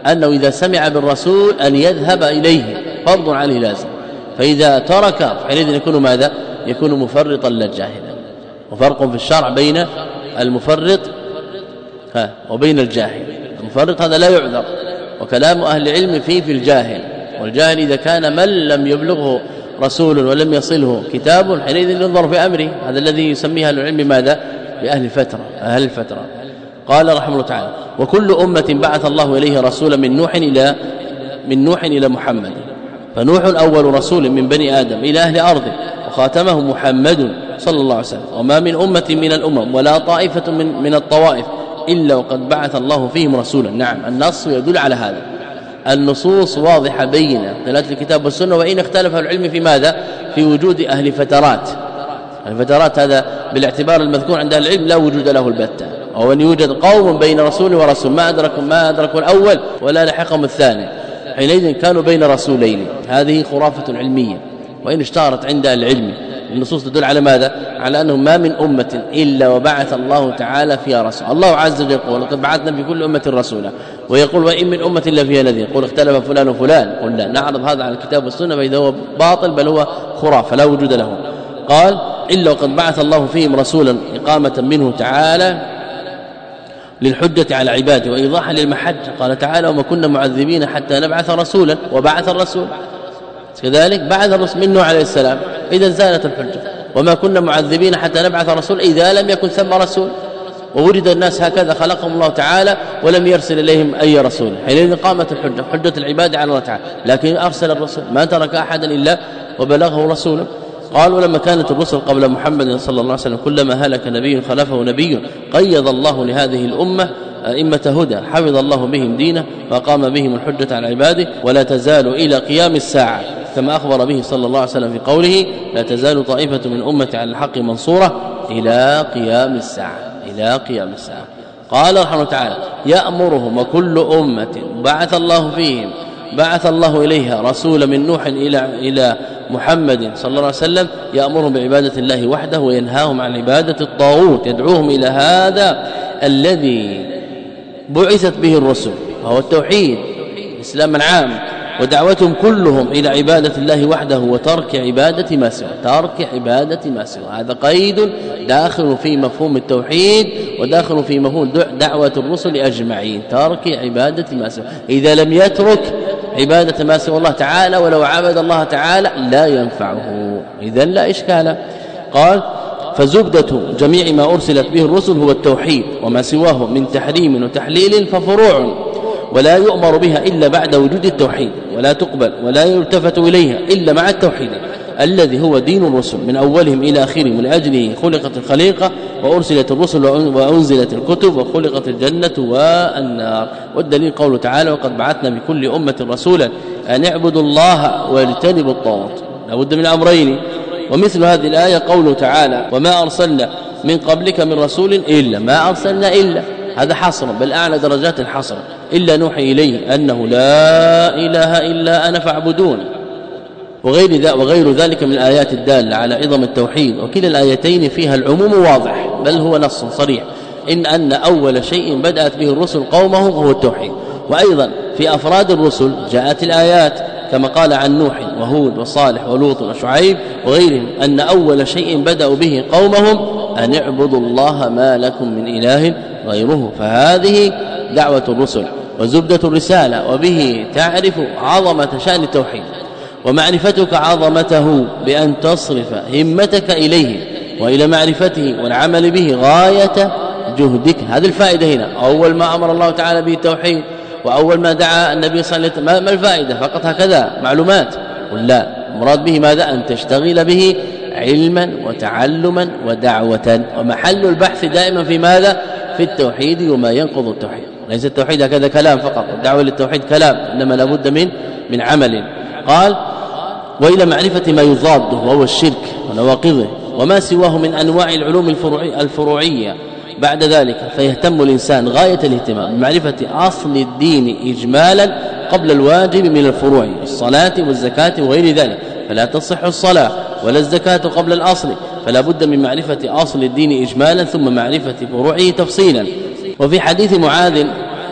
أنه إذا سمع بالرسول أن يذهب إليه. فرض عليه لازم. فإذا ترك حينئذ يكون ماذا؟ يكون مفرطا لا جاهلا وفرق في الشرع بين المفرط ها وبين الجاهل. المفرط هذا لا يعذر. وكلام أهل العلم فيه في الجاهل. والجاهل إذا كان من لم يبلغه رسول ولم يصله كتاب حينئذ ينظر في أمره. هذا الذي يسميه أهل العلم ماذا؟ باهل الفترة. أهل الفترة. قال رحمه الله تعالى وكل أمة بعث الله اليه رسولا من نوح إلى من نوح إلى محمد. فنوح اول رسول من بني آدم إلى أهل أرضه وخاتمه محمد صلى الله عليه وسلم. وما من أمة من الأمم ولا طائفة من, من الطوائف إلا وقد بعث الله فيهم رسولا. نعم النص يدل على هذا. النصوص واضحة بينة. دلالة الكتاب والسنة. وإن اختلف العلم في ماذا؟ في وجود أهل فترات. الفترات هذا بالاعتبار المذكور عند العلم لا وجود له البتة. أو أن يوجد قوم بين رسول ورسول. ما أدركوا ما أدركوا الأول ولا لحقهم الثاني. حينئذ كانوا بين رسولين. هذه خرافة علمية. وإن اشتهرت عند العلم. النصوص تدل على ماذا؟ على أنه ما من أمة إلا وبعث الله تعالى فيها رسول. الله عز وجل يقول لقد بعثنا في كل أمة رسولا. ويقول وإن من أمة إلا فيها نذير. يقول اختلف فلان وفلان. قل لا نعرض هذا على الكتاب والسنة فإذا هو باطل بل هو خرافة لا وجود له. قال الا وقد بعث الله فيهم رسولا إقامة منه تعالى للحجة على عباده وإيضاحا للمحجة قال تعالى وما كنا معذبين حتى نبعث رسولا وبعث الرسول. كذلك بعث الرسول من نوح عليه السلام. اذا زالت الحجة. وما كنا معذبين حتى نبعث رسول إذا لم يكن ثم رسول. ووجد الناس هكذا خلقهم الله تعالى ولم يرسل إليهم أي رسول. حينئذ قامت الحجة حجة العباد على الله تعالى. لكن أرسل الرسول ما ترك أحدا إلا وبلغه رسوله. قالوا لما كانت الرسل قبل محمد صلى الله عليه وسلم كلما هلك نبي خلفه نبي قيض الله لهذه الأمة أئمة هدى. حفظ الله بهم دينه وقام بهم الحجة على عباده ولا تزال إلى قيام الساعة. كما أخبر به صلى الله عليه وسلم في قوله لا تزال طائفة من أمتي على الحق منصورة إلى قيام الساعة إلى قيام الساعة. قال رحمه تعالى يأمرهم وكل أمة بعث الله فيهم بعث الله إليها رسول من نوح إلى إلى محمد صلى الله عليه وسلم يأمرهم بعبادة الله وحده وينهاهم عن عبادة الطاغوت يدعوهم إلى هذا الذي بعثت به الرسل وهو التوحيد الإسلام العام. ودعوتهم كلهم إلى عبادة الله وحده وترك عبادة ما سوى ترك عبادة ما سوى هذا قيد داخل في مفهوم التوحيد وداخل في مفهوم دعوة الرسل أجمعين ترك عبادة ما سوى إذا لم يترك عبادة ما سوى الله تعالى ولو عبد الله تعالى لا ينفعه. إذا لا إشكال. قال فزبدة جميع ما أرسلت به الرسل هو التوحيد وما سواه من تحريم وتحليل ففروع ولا يؤمر بها إلا بعد وجود التوحيد. ولا تقبل ولا يلتفت إليها إلا مع التوحيد الذي هو دين الرسل من أولهم إلى آخرهم ولأجله خلقت الخليقة وأرسلت الرسل وأنزلت الكتب وخلقت الجنة والنار. والدليل قوله تعالى وقد بعثنا بكل أمة رسولا أن اعبدوا الله واجتنبوا الطاغوت. لابد من أمرين. ومثل هذه الآية قوله تعالى وما أرسلنا من قبلك من رسول إلا ما أرسلنا إلا. هذا حصر بل أعلى درجات الحصر إلا نوحي إليه أنه لا إله إلا أنا فاعبدون. وغير ذا وغير ذلك من الآيات الدالة على عظم التوحيد. وكلا الآيتين فيها العموم واضح بل هو نص صريح. إن أن أول شيء بدأت به الرسل قومه هو التوحيد. وأيضا في أفراد الرسل جاءت الآيات كما قال عن نوح وهود وصالح ولوط وشعيب وغيرهم أن أول شيء بدأوا به قومهم أن اعبدوا الله ما لكم من إله غيره فهذه دعوة الرسل وزبدة الرسالة وبه تعرف عظمة شأن التوحيد ومعرفتك عظمته بأن تصرف همتك إليه وإلى معرفته والعمل به غاية جهدك. هذه الفائدة هنا. أول ما أمر الله تعالى به التوحيد وأول ما دعا النبي صلى الله عليه وسلم ما الفائدة؟ فقط هكذا معلومات. قل لا. مراد به ماذا؟ أن تشتغل به علما وتعلما ودعوة. ومحل البحث دائما في ماذا؟ في التوحيد وما ينقض التوحيد. ليس التوحيد هكذا كلام فقط الدعوة للتوحيد كلام إنما لابد من من عمل. قال وإلى معرفة ما يضاده وهو الشرك ونواقضه وما سواه من أنواع العلوم الفروعية. بعد ذلك فيهتم الإنسان غاية الاهتمام بمعرفة أصل الدين إجمالا قبل الواجب من الفروع الصلاة والزكاة وغير ذلك. فلا تصح الصلاة ولا الزكاة قبل الأصل. فلا بد من معرفة أصل الدين إجمالا ثم معرفة فروعه تفصيلا. وفي حديث معاذ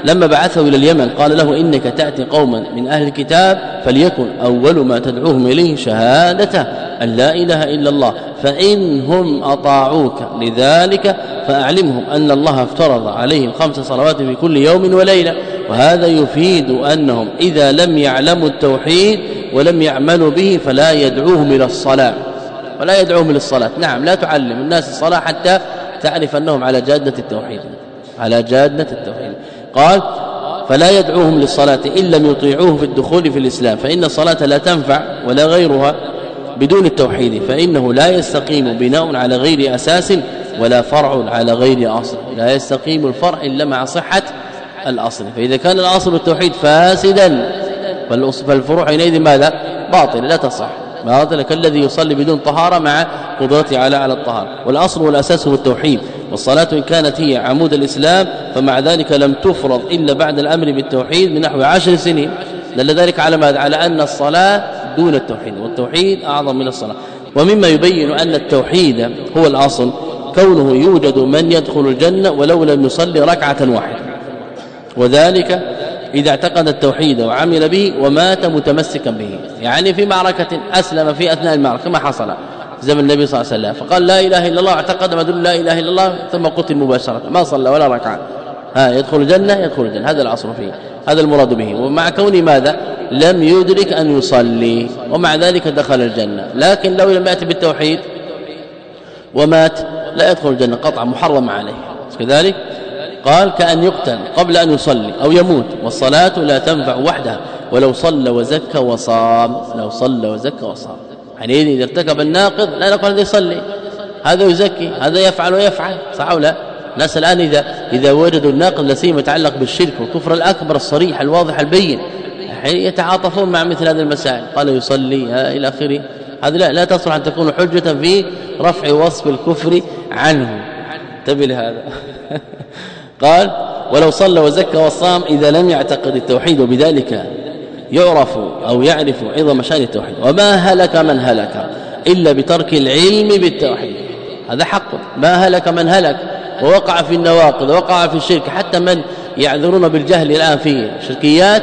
لما بعثه إلى اليمن قال له إنك تأتي قوما من أهل الكتاب فليكن أول ما تدعوهم إليه شهادة أن لا إله إلا الله فإنهم أطاعوك لذلك فأعلمهم أن الله افترض عليهم خمس صلوات في كل يوم وليلة وهذا يفيد أنهم إذا لم يعلموا التوحيد ولم يعملوا به فلا يدعوهم إلى الصلاة. ولا يدعوهم إلى الصلاه نعم لا تعلم الناس الصلاة حتى تعرف أنهم على جادة التوحيد. على جادة التوحيد. قال فلا يدعوهم للصلاة إن لم يطيعوه في الدخول في الإسلام فإن الصلاة لا تنفع ولا غيرها بدون التوحيد فإنه لا يستقيم بناء على غير أساس ولا فرع على غير أصل. لا يستقيم الفرع إلا مع صحة الأصل. فإذا كان الأصل التوحيد فاسدا فالفروع حينئذ ماذا؟ باطل لا تصح. باطل كالذي يصلي بدون طهارة مع قدرته على على الطهارة. والأصل والأساس هو التوحيد. والصلاة إن كانت هي عمود الإسلام فمع ذلك لم تفرض إلا بعد الأمر بالتوحيد من نحو عشر سنين. دل ذلك على ماذا؟ على أن الصلاة دون التوحيد. والتوحيد أعظم من الصلاة. ومما يبين أن التوحيد هو الأصل. كونه يوجد من يدخل الجنة ولو لم يصلي ركعة واحدة. وذلك إذا اعتقد التوحيد وعمل به ومات متمسكا به. يعني في معركة أسلم في أثناء المعركة ما حصل. زمن النبي صلى الله عليه وسلم. فقال لا إله إلا الله اعتقد مدل لا إله إلا الله ثم قتل مباشرة. ما صلى ولا ركعة. ها يدخل الجنة يدخل الجنة. هذا الأصل فيه. هذا المراد به. ومع كون ماذا؟ لم يدرك أن يصلي. ومع ذلك دخل الجنة. لكن لو لم يأتي بالتوحيد ومات لا يدخل الجنة. قطعا محرم عليه. كذلك قال كأن يقتل قبل أن يصلي أو يموت والصلاة لا تنفع وحدها. ولو صلى وزكى وصام لو صلى وزكى وصام. يعني إذا ارتكب الناقض لا نقول هذا يصلي. هذا يزكي هذا يفعل ويفعل. صح أو لا؟ الناس الآن إذا إذا وجدوا الناقض لسيما يتعلق بالشرك والكفر الأكبر الصريح الواضح البين يتعاطفون مع مثل هذه المسائل. قال يصلي إلى آخره. هذا لا, لا تصلح أن تكون حجة في رفع وصف الكفر عنه. انتبه لهذا. قال ولو صلى وزكى وصام إذا لم يعتقد التوحيد وبذلك يعرف أو يعرف عظم شأن التوحيد. وما هلك من هلك إلا بترك العلم بالتوحيد. هذا حق. ما هلك من هلك؟ ووقع في النواقض ووقع في الشرك. حتى من يعذرون بالجهل الآن في الشركيات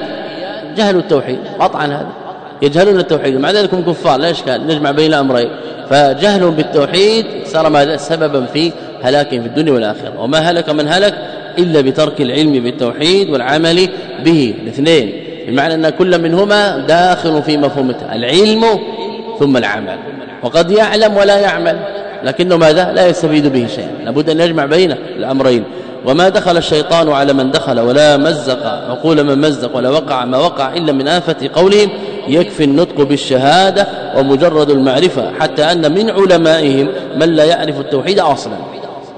جهلوا التوحيد. قطعا هذا. يجهلون التوحيد. مع ذلك هم كفار لا إشكال. نجمع بين الامرين فجهلهم بالتوحيد صار ماذا؟ سببا في هلاكهم في الدنيا والآخرة. وما هلك من هلك إلا بترك العلم بالتوحيد والعمل به. الاثنين. بمعنى أن كل منهما داخل في مفهوم العلم ثم العمل. وقد يعلم ولا يعمل. لكنه ماذا؟ لا يستفيد به شيئا لابد أن يجمع بين الأمرين. وما دخل الشيطان على من دخل ولا مزق. عقول من مزق ولا وقع ما وقع إلا من آفة قولهم. يكفي النطق بالشهادة ومجرد المعرفة. حتى أن من علمائهم من لا يعرف التوحيد أصلا.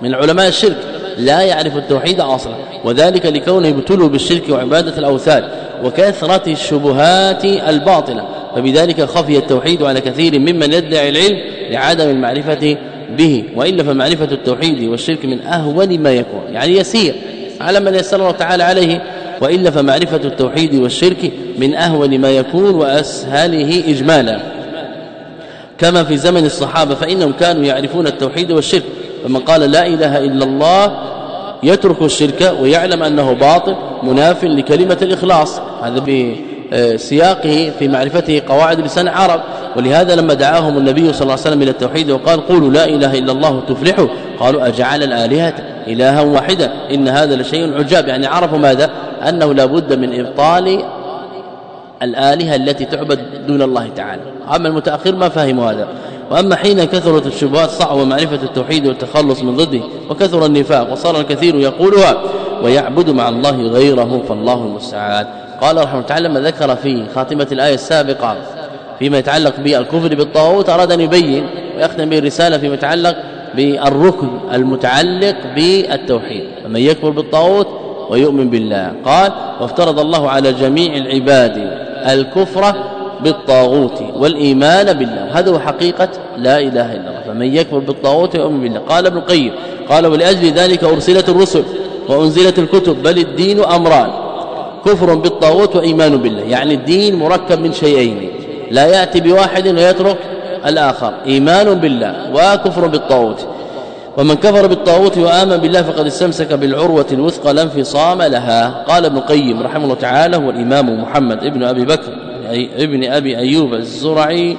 من علماء الشرك. لا يعرف التوحيد أصلا. وذلك لكونه ابتلوا بالشرك وعبادة الأوثان وكثرة الشبهات الباطلة. فبذلك خفي التوحيد على كثير ممن يدعي العلم لعدم المعرفة به. وإلا فمعرفة التوحيد والشرك من أهون ما يكون يعني يسير على من يسر الله تعالى عليه. وإلا فمعرفة التوحيد والشرك من أهون ما يكون وأسهله اجمالا. كما في زمن الصحابة فإنهم كانوا يعرفون التوحيد والشرك. فمن قال لا إله إلا الله يترك الشرك ويعلم أنه باطل مناف لكلمة الإخلاص. هذا بسياقه في معرفته قواعد لسان العرب ولهذا لما دعاهم النبي صلى الله عليه وسلم إلى التوحيد وقال قولوا لا إله إلا الله تفلحوا قالوا أجعل الآلهة إلها واحدا؟ إن هذا لشيء عجاب. يعني عرفوا ماذا؟ أنه لا بد من إبطال الآلهة التي تعبد دون الله تعالى. أما المتأخر ما فهموا هذا. وأما حين كثرت الشبهات صعب معرفة التوحيد والتخلص من ضده وكثر النفاق وصار الكثير يقولها ويعبد مع الله غيره فالله المستعان. قال رحمه الله تعالى لما ذكر في خاتمة الآية السابقة فيما يتعلق بالكفر بالطاغوت اراد ان يبين ويختم به الرسالة فيما يتعلق بالركن المتعلق بالتوحيد. فمن يكفر بالطاغوت ويؤمن بالله. قال وافترض الله على جميع العباد الكفر بالطاغوت والإيمان بالله. هذا هو حقيقة لا إله إلا الله. فمن يكفر بالطاغوت ويؤمن بالله. قال ابن القيم قال ولأجل ذلك أرسلت الرسل وأنزلت الكتب بل الدين أمران. كفر بالطاغوت وإيمان بالله. يعني الدين مركب من شيئين. لا يأتي بواحد ويترك الآخر. إيمان بالله وكفر بالطاغوت. ومن كفر بالطاغوت وآمن بالله فقد استمسك بالعروة الوثقى لا انفصام لها. قال ابن القيم رحمه الله تعالى هو الإمام محمد ابن أبي بكر. ابن أبي أيوب الزرعي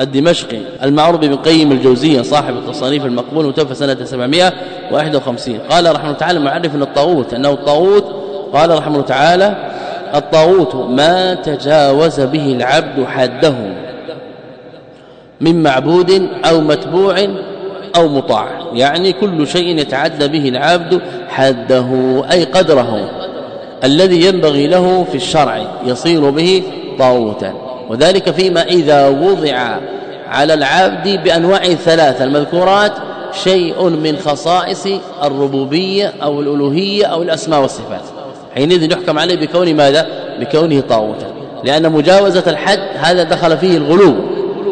الدمشقي المعروف بابن قيم الجوزية صاحب التصانيف المقبول متوفى سنة 751 قال رحمه الله تعالى معرف الطاغوت انه الطاغوت قال رحمه الله تعالى الطاغوت ما تجاوز به العبد حده من معبود أو متبوع أو مطاع. يعني كل شيء يتعدى به العبد حده أي قدره الذي ينبغي له في الشرع يصير به طاغوتا. وذلك فيما إذا وضع على العبد بأنواع ثلاثة. المذكورات شيء من خصائص الربوبية أو الألوهية أو الأسماء والصفات. حينئذ يحكم عليه بكون ماذا؟ بكونه طاغوتا. لأن مجاوزة الحد هذا دخل فيه الغلو.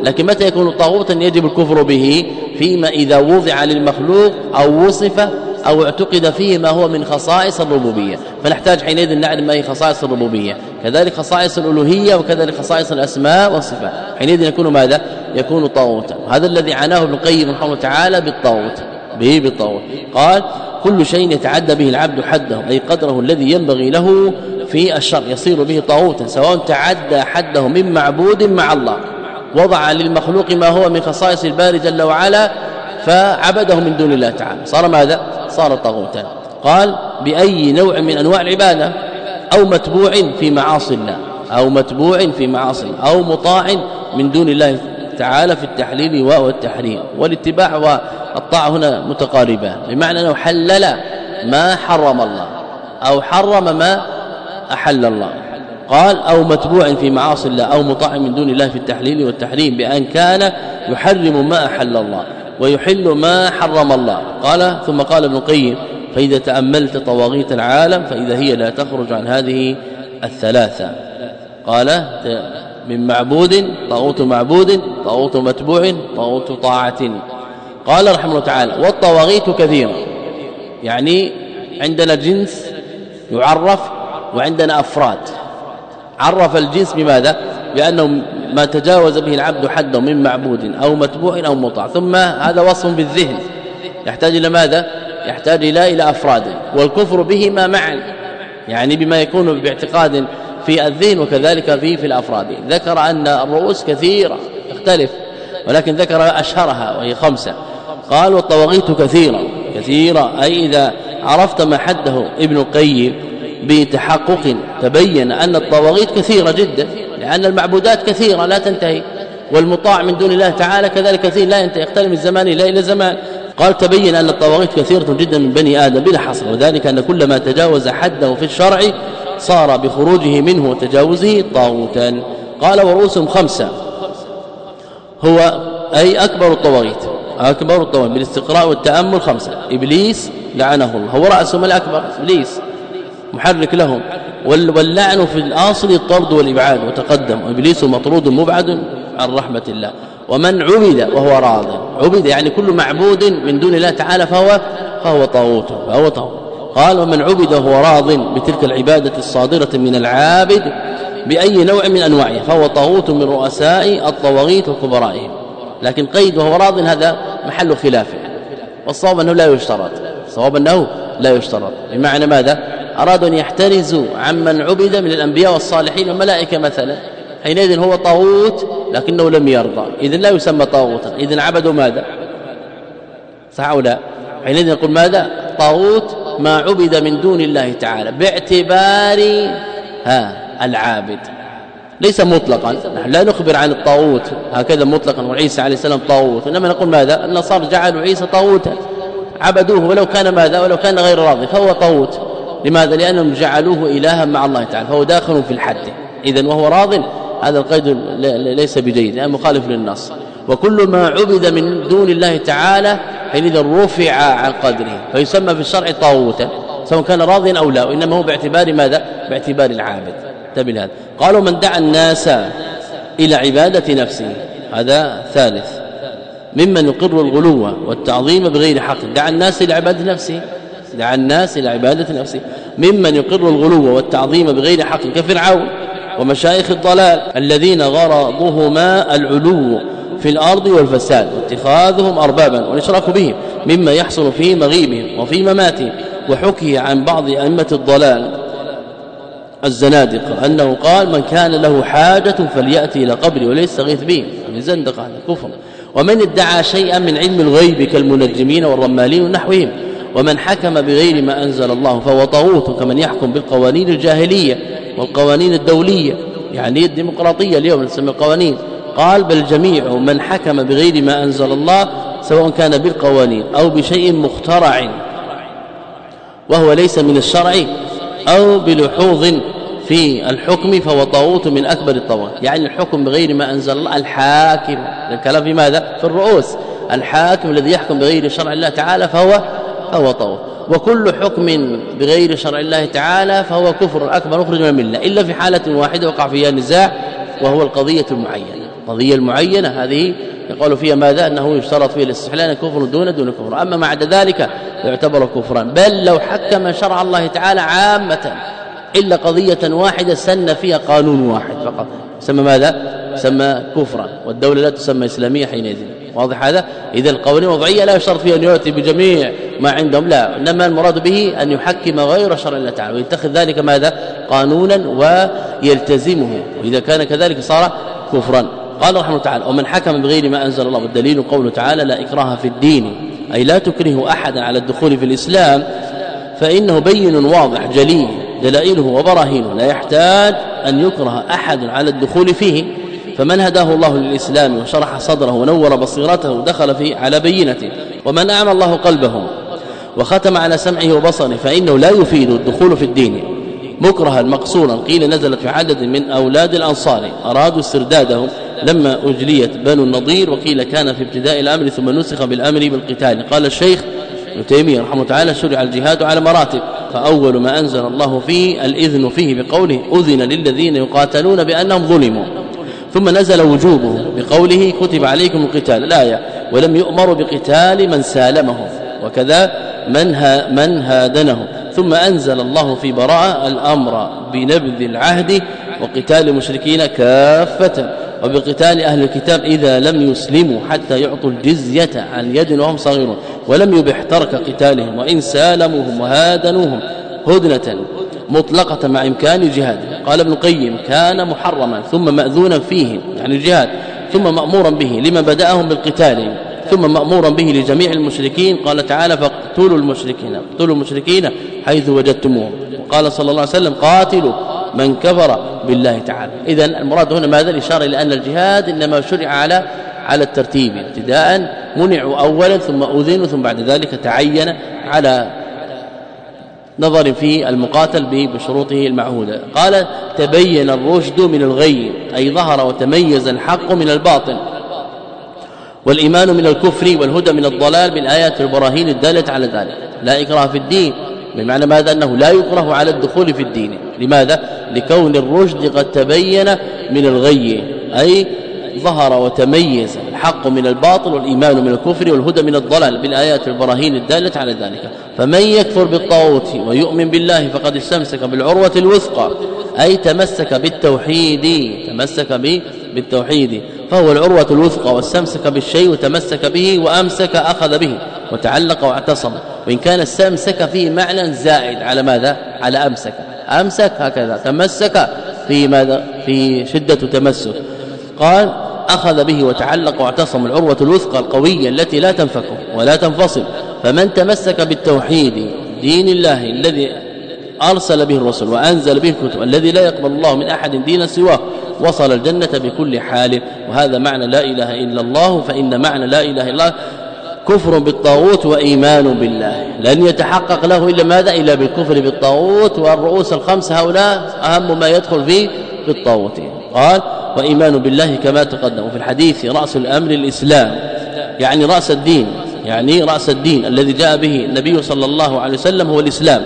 لكن متى يكون طاغوتا؟ يجب الكفر به فيما إذا وضع للمخلوق أو وصف أو اعتقد فيه ما هو من خصائص الربوبية. فنحتاج حينئذ نعلم ما هي خصائص الربوبية. كذلك خصائص الألوهية وكذلك خصائص الأسماء والصفات. حينئذ يكون ماذا؟ يكون طاغوتا. هذا الذي عناه ابن القيم رحمه الله تعالى بالطاغوت. به بالطاغوت. قال كل شيء يتعدى به العبد حده أي قدره الذي ينبغي له في الشر يصير به طاغوتا سواء تعدى حده من معبود مع الله. وضع للمخلوق ما هو من خصائص الباري جل وعلا فعبده من دون الله تعالى. صار ماذا؟ صار طاغوتا. قال بأي نوع من أنواع العبادة؟ أو متبوع في معاصي الله أو متبوع في معاصي أو مطاع من دون الله تعالى في التحليل والتحريم والاتباع والطاعة هنا متقاربان بمعنى أنه حلل ما حرم الله أو حرم ما أحل الله. قال أو متبوع في معاصي الله أو مطاع من دون الله في التحليل والتحريم بأن كان يحرم ما أحل الله. ويحل ما حرم الله. قال ثم قال ابن القيم فإذا تأملت طواغيت العالم فإذا هي لا تخرج عن هذه الثلاثة. قال من معبود طاغوت معبود طاغوت متبوع طاغوت طاعة. قال رحمه الله تعالى والطواغيت كثيره يعني عندنا جنس يعرف وعندنا أفراد. عرف الجنس بماذا؟ بانه ما تجاوز به العبد حده من معبود أو متبوع أو مطاع. ثم هذا وصف بالذهن. يحتاج إلى ماذا؟ يحتاج إلى إلى أفراد. والكفر بهما معا. يعني بما يكون باعتقاد في الذهن وكذلك في في الأفراد. ذكر أن الرؤوس كثيرة. تختلف ولكن ذكر أشهرها وهي خمسة. قال والطواغيت كثيرة. كثيرة. أي إذا عرفت ما حده ابن القيم بتحقق تبين أن الطواغيت كثيرة جدا. لأن المعبودات كثيرة لا تنتهي. والمطاع من دون الله تعالى كذلك كثير لا ينتهي. يختلف من زمان إلى إلى زمان. قال تبين أن الطواغيت كثيرة جدا من بني آدم بلا حصر وذلك أن كل ما تجاوز حده في الشرع صار بخروجه منه وتجاوزه طاغوتا. قال ورؤوسهم خمسة. هو أي أكبر الطواغيت. أكبر الطواغيت بالاستقراء والتأمل خمسة. إبليس لعنه الله هو رأسهم الأكبر؟ إبليس. محرك لهم. واللعن في الأصل الطرد والإبعاد وتقدم وإبليس مطرود مبعد عن رحمة الله. ومن عبد وهو راض. عبد يعني كل معبود من دون الله تعالى فهو فهو طاغوت فهو طاغوت. قال ومن عبد وهو راض بتلك العبادة الصادرة من العابد بأي نوع من أنواعها فهو طاغوت من رؤساء الطواغيت وكبرائهم لكن قيد وهو راض هذا محل خلاف. والصواب أنه لا يشترط. الصواب أنه لا يشترط. بمعنى ماذا؟ أرادوا أن يحترزوا عمن عبد من الأنبياء والصالحين والملائكة مثلا. حينئذ هو طاغوت لكنه لم يرضى. اذا لا يسمى طاغوتا. اذا عبدوا ماذا؟ صح أو لا حينئذ نقول ماذا؟ طاغوت ما عبد من دون الله تعالى باعتبار ها العابد. ليس مطلقا. نحن لا نخبر عن الطاغوت. هكذا مطلقا. وعيسى عليه السلام طاغوت. إنما نقول ماذا؟ النصارى جعلوا عيسى طاغوتا. عبدوه ولو كان ماذا؟ ولو كان غير راضي فهو طاغوت. لماذا؟ لأنهم جعلوه إلها مع الله تعالى فهو داخل في الحد. اذا وهو راض هذا القيد ليس بجيد لأنه مخالف للنص. وكل ما عبد من دون الله تعالى حينئذ رفع عن قدره. فيسمى في الشرع طاغوتا سواء كان راضيا أو لا وإنما هو باعتبار ماذا؟ باعتبار العابد. انتبه هذا قالوا من دعا الناس إلى عبادة نفسه. هذا ثالث. ممن يقر الغلو والتعظيم بغير حق. دعا الناس إلى عبادة نفسه. دعا الناس إلى عبادة نفسه. ممن يقر الغلو والتعظيم بغير حق كفرعون ومشايخ الضلال الذين غرضهما العلو في الأرض والفساد واتخاذهم اربابا والإشراك بهم مما يحصل في مغيبهم وفي مماتهم وحكي عن بعض أئمة الضلال الزنادقة أنه قال من كان له حاجة فليأتي إلى قبري وليستغيث به من زندقة هذا كفر ومن ادعى شيئا من علم الغيب كالمنجمين والرمالين ونحوهم. ومن حكم بغير ما أنزل الله فهو طاغوت كمن يحكم بالقوانين الجاهلية والقوانين الدولية يعني الديمقراطية اليوم نسمي القوانين. قال بل جميع من حكم بغير ما أنزل الله سواء كان بالقوانين أو بشيء مخترع وهو ليس من الشرع أو بلحوظ في الحكم فهو طاغوت من أكبر الطواغيت. يعني الحكم بغير ما أنزل الله الحاكم. الكلام في ماذا؟ في الرؤوس. الحاكم الذي يحكم بغير شرع الله تعالى فهو فهو طاغوت وكل حكم بغير شرع الله تعالى فهو كفر أكبر مخرج من الملة إلا في حالة واحدة وقع فيها نزاع وهو القضية المعينة. القضية المعينة هذه يقول فيها ماذا؟ أنه يشترط فيه الاستحلال كفر دون دون كفر. أما بعد ذلك يعتبر كفرا. بل لو حكم شرع الله تعالى عامة إلا قضية واحدة سن فيها قانون واحد فقط. سمى ماذا؟ سمى كفرا. والدولة لا تسمى إسلامية حينئذ. واضح هذا؟ إذا القوانين الوضعية لا يشترط فيها أن ياتي بجميع ما عندهم لا. إنما المراد به أن يحكم غير شرع الله تعالى ويتخذ ذلك ماذا؟ قانونا ويلتزمه. وإذا كان كذلك صار كفرا. قال رحمه تعالى ومن حكم بغير ما أنزل الله والدليل قوله تعالى لا إكراه في الدين أي لا تكره احدا على الدخول في الإسلام فإنه بين واضح جلي دلائله وبراهينه. لا يحتاج أن يكره أحد على الدخول فيه. فمن هداه الله للإسلام وشرح صدره ونور بصيرته دخل فيه على بينته ومن أعمى الله قلبه وختم على سمعه وبصره فإنه لا يفيد الدخول في الدين. مكرها مقصورا قيل نزلت في عدد من أولاد الأنصار. أرادوا استردادهم لما أجليت بنو النضير وقيل كان في ابتداء الأمر ثم نسخ بالأمر بالقتال. قال الشيخ ابن تيمية رحمه تعالى شرع الجهاد على مراتب. فأول ما أنزل الله فيه الإذن فيه بقوله أذن للذين يقاتلون بأنهم ظلموا. ثم نزل وجوبه بقوله كتب عليكم القتال الآية ولم يؤمروا بقتال من سالمه وكذا من ها من هادنه ثم أنزل الله في براءة الأمر بنبذ العهد وقتال المشركين كافة وبقتال أهل الكتاب إذا لم يسلموا حتى يعطوا الجزية عن يد وهم صغيرون ولم يبح ترك قتالهم وإن سالموهم وهادنوهم هدنة. مطلقة مع إمكان الجهاد. قال ابن القيم كان محرما ثم مأذونا فيه يعني الجهاد ثم مأمورا به لما بدأهم بالقتال ثم مأمورا به لجميع المشركين. قال تعالى فاقتلوا المشركين اقتلوا المشركين حيث وجدتموهم وقال صلى الله عليه وسلم قاتلوا من كفر بالله تعالى اذا المراد هنا ماذا؟ الإشارة إلى أن الجهاد إنما شرع على على الترتيب ابتداء منعوا اولا ثم أذنوا ثم بعد ذلك تعين على نظر في المقاتل بشروطه المعهودة. قال تبين الرشد من الغي أي ظهر وتميز الحق من الباطل. والإيمان من الكفر والهدى من الضلال بالآيات والبراهين الدالة على ذلك. لا إكراه في الدين بمعنى ماذا؟ أنه لا يكره على الدخول في الدين. لماذا؟ لكون الرشد قد تبين من الغي أي ظهر وتميز الحق من الباطل والإيمان من الكفر والهدى من الضلال بالآيات والبراهين الدالة على ذلك. فمن يكفر بالطاغوت ويؤمن بالله فقد استمسك بالعروة الوثقى. أي تمسك بالتوحيد تمسك بالتوحيد. فهو العروة الوثقى واستمسك بالشيء وتمسك به وأمسك أخذ به وتعلق واعتصم. وإن كان استمسك فيه معنى زائد على ماذا؟ على أمسك. أمسك هكذا تمسك في ماذا؟ في شدة تمسك. قال أخذ به وتعلق واعتصم العروة الوثقى القوية التي لا تنفك ولا تنفصل. فمن تمسك بالتوحيد دين الله الذي أرسل به الرسل وأنزل به الكتب الذي لا يقبل الله من أحد دينا سواه وصل الجنة بكل حال. وهذا معنى لا إله إلا الله فإن معنى لا إله إلا الله كفر بالطاغوت وإيمان بالله. لن يتحقق له إلا ماذا؟ إلا بالكفر بالطاغوت والرؤوس الخمس هؤلاء أهم ما يدخل فيه بالطاغوت. قال وإيمان بالله كما تقدم. وفي الحديث رأس الأمر الإسلام يعني رأس الدين يعني رأس الدين الذي جاء به النبي صلى الله عليه وسلم هو الإسلام.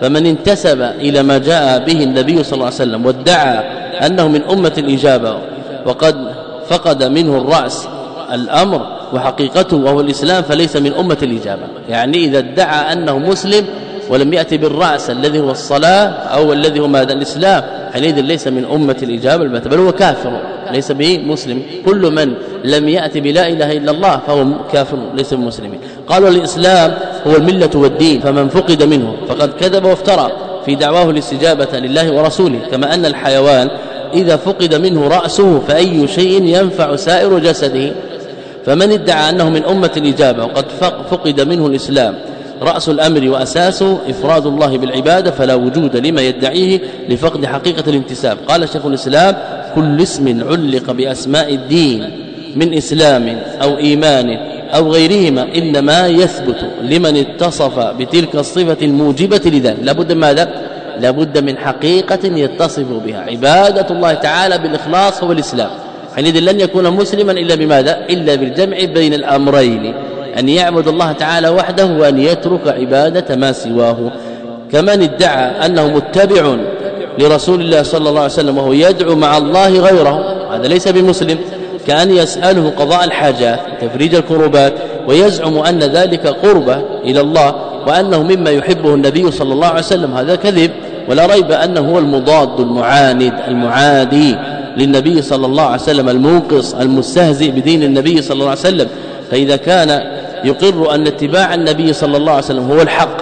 فمن انتسب إلى ما جاء به النبي صلى الله عليه وسلم وادعى أنه من أمة الإجابة وقد فقد منه الرأس الأمر وحقيقته وهو الإسلام فليس من أمة الإجابة. يعني إذا ادعى أنه مسلم ولم يأتي بالرأس الذي هو الصلاة أو الذي هو ماذا؟ الإسلام. حينئذ ليس من أمة الإجابة البتة بل هو كافر ليس به مسلم. كل من لم يأتي بلا إله إلا الله فهو كافر ليس بمسلم قالوا الإسلام هو الملة والدين فمن فقد منه فقد كذب وافترى. في دعواه الاستجابة لله ورسوله كما أن الحيوان إذا فقد منه رأسه فأي شيء ينفع سائر جسده. فمن ادعى أنه من أمة الإجابة وقد فقد منه الإسلام رأس الأمر وأساسه إفراد الله بالعبادة فلا وجود لما يدعيه لفقد حقيقة الانتساب. قال شيخ الإسلام كل اسم علق بأسماء الدين من إسلام أو إيمان أو غيرهما إنما يثبت لمن اتصف بتلك الصفة الموجبة لذلك. لابد ماذا؟ لابد من حقيقة يتصف بها. عبادة الله تعالى بالإخلاص هو الإسلام. حينئذ لن يكون مسلما إلا بماذا؟ إلا بالجمع بين الأمرين. أن يعبد الله تعالى وحده وأن يترك عبادة ما سواه. كمن ادعى أنه متبع لرسول الله صلى الله عليه وسلم وهو يدعو مع الله غيره هذا ليس بمسلم كأن يسأله قضاء الحاجات تفريج الكروبات ويزعم أن ذلك قربة إلى الله وأنه مما يحبه النبي صلى الله عليه وسلم هذا كذب ولا ريب أنه هو المضاد المعاند المعادي للنبي صلى الله عليه وسلم المنقص المستهزئ بدين النبي صلى الله عليه وسلم. فإذا كان يقر أن اتباع النبي صلى الله عليه وسلم هو الحق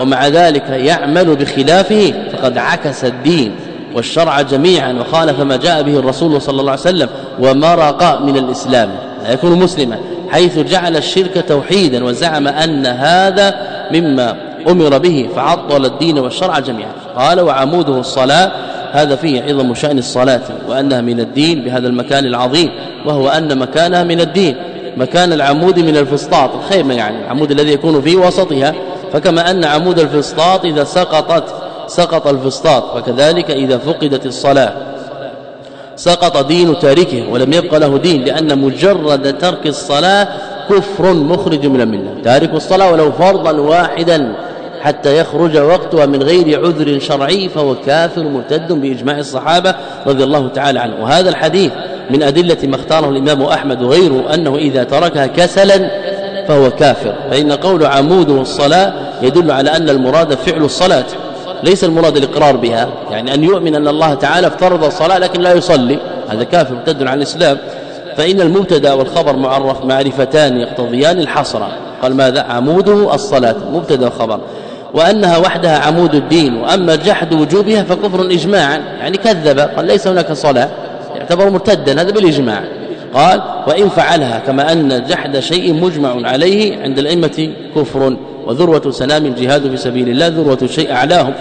ومع ذلك يعمل بخلافه فقد عكس الدين والشرع جميعا وخالف ما جاء به الرسول صلى الله عليه وسلم ومرق من الإسلام لا يكون مسلما حيث جعل الشرك توحيدا وزعم أن هذا مما أمر به فعطل الدين والشرع جميعا. قال وعموده الصلاة هذا فيه عظم شأن الصلاة وأنها من الدين بهذا المكان العظيم وهو أن مكانها من الدين. مكان العمود من الفسطاط الخيمة يعني العمود الذي يكون في وسطها فكما أن عمود الفسطاط إذا سقطت سقط الفسطاط فكذلك إذا فقدت الصلاة. سقط دين تاركه ولم يبقى له دين لأن مجرد ترك الصلاة كفر مخرج من الملة. تارك الصلاة ولو فرضا واحدا حتى يخرج وقتها من غير عذر شرعي فهو كافر مرتد بإجماع الصحابة رضي الله تعالى عنهم وهذا الحديث من أدلة ما اختاره الإمام أحمد وغيره أنه إذا تركها كسلا فهو كافر فإن قول عموده الصلاه يدل على أن المراد فعل الصلاة ليس المراد الإقرار بها يعني أن يؤمن أن الله تعالى افترض الصلاة لكن لا يصلي هذا كافر مرتد عن الإسلام فإن المبتدأ والخبر معرف معرفتان يقتضيان الحصر قال ماذا؟ عموده الصلاة مبتدأ وخبر وأنها وحدها عمود الدين وأما جحد وجوبها فكفر اجماعا يعني كذب قال ليس هناك صلاة يعتبر مرتدا هذا بالإجماع. قال وإن فعلها كما أن جحد شيء مجمع عليه عند الأئمة كفر وذروة سنام الجهاد في سبيل الله ذروة الشيء أعلاه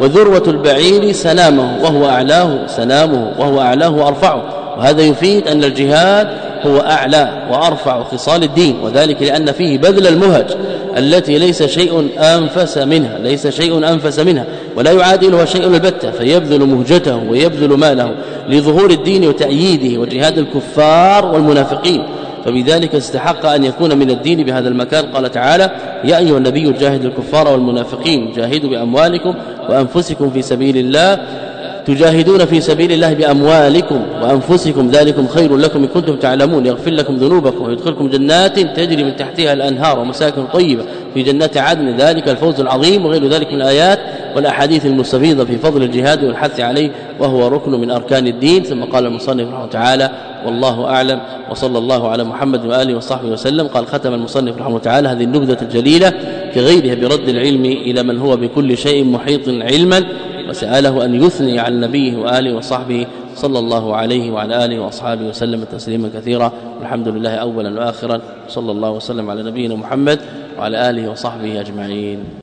وذروة البعير سنامه وهو أعلاه سنامه وهو أعلاه وأرفعه. وهذا يفيد أن الجهاد هو أعلى وأرفع خصال الدين وذلك لأن فيه بذل المهج التي ليس شيء أنفس منها ليس شيء أنفس منها ولا يعادلها شيء البتة فيبذل مهجته ويبذل ماله لظهور الدين وتأييده وجهاد الكفار والمنافقين. فبذلك استحق أن يكون من الدين بهذا المكان. قال تعالى يا أيها النبي جاهد الكفار والمنافقين جاهدوا بأموالكم وأنفسكم في سبيل الله تجاهدون في سبيل الله بأموالكم وأنفسكم. ذلكم خير لكم إن كنتم تعلمون. يغفر لكم ذنوبكم ويدخلكم جنات تجري من تحتها الأنهار ومساكن طيبة في جنات عدن. ذلك الفوز العظيم وغير ذلك من الآيات والأحاديث المستفيضة في فضل الجهاد والحث عليه وهو ركن من أركان الدين. ثم قال المصنف رحمه تعالى والله أعلم. وصلى الله على محمد وآله وصحبه وسلم. قال ختم المصنف رحمه تعالى هذه النبذة الجليلة كغيرها برد العلم إلى من هو بكل شيء محيط علما. وسأله أن يثني على نبيه وآله وصحبه صلى الله عليه وعلى آله وأصحابه وسلم تسليما كثيرا. والحمد لله أولا وآخرا. صلى الله وسلم على نبينا محمد وعلى آله وصحبه أجمعين.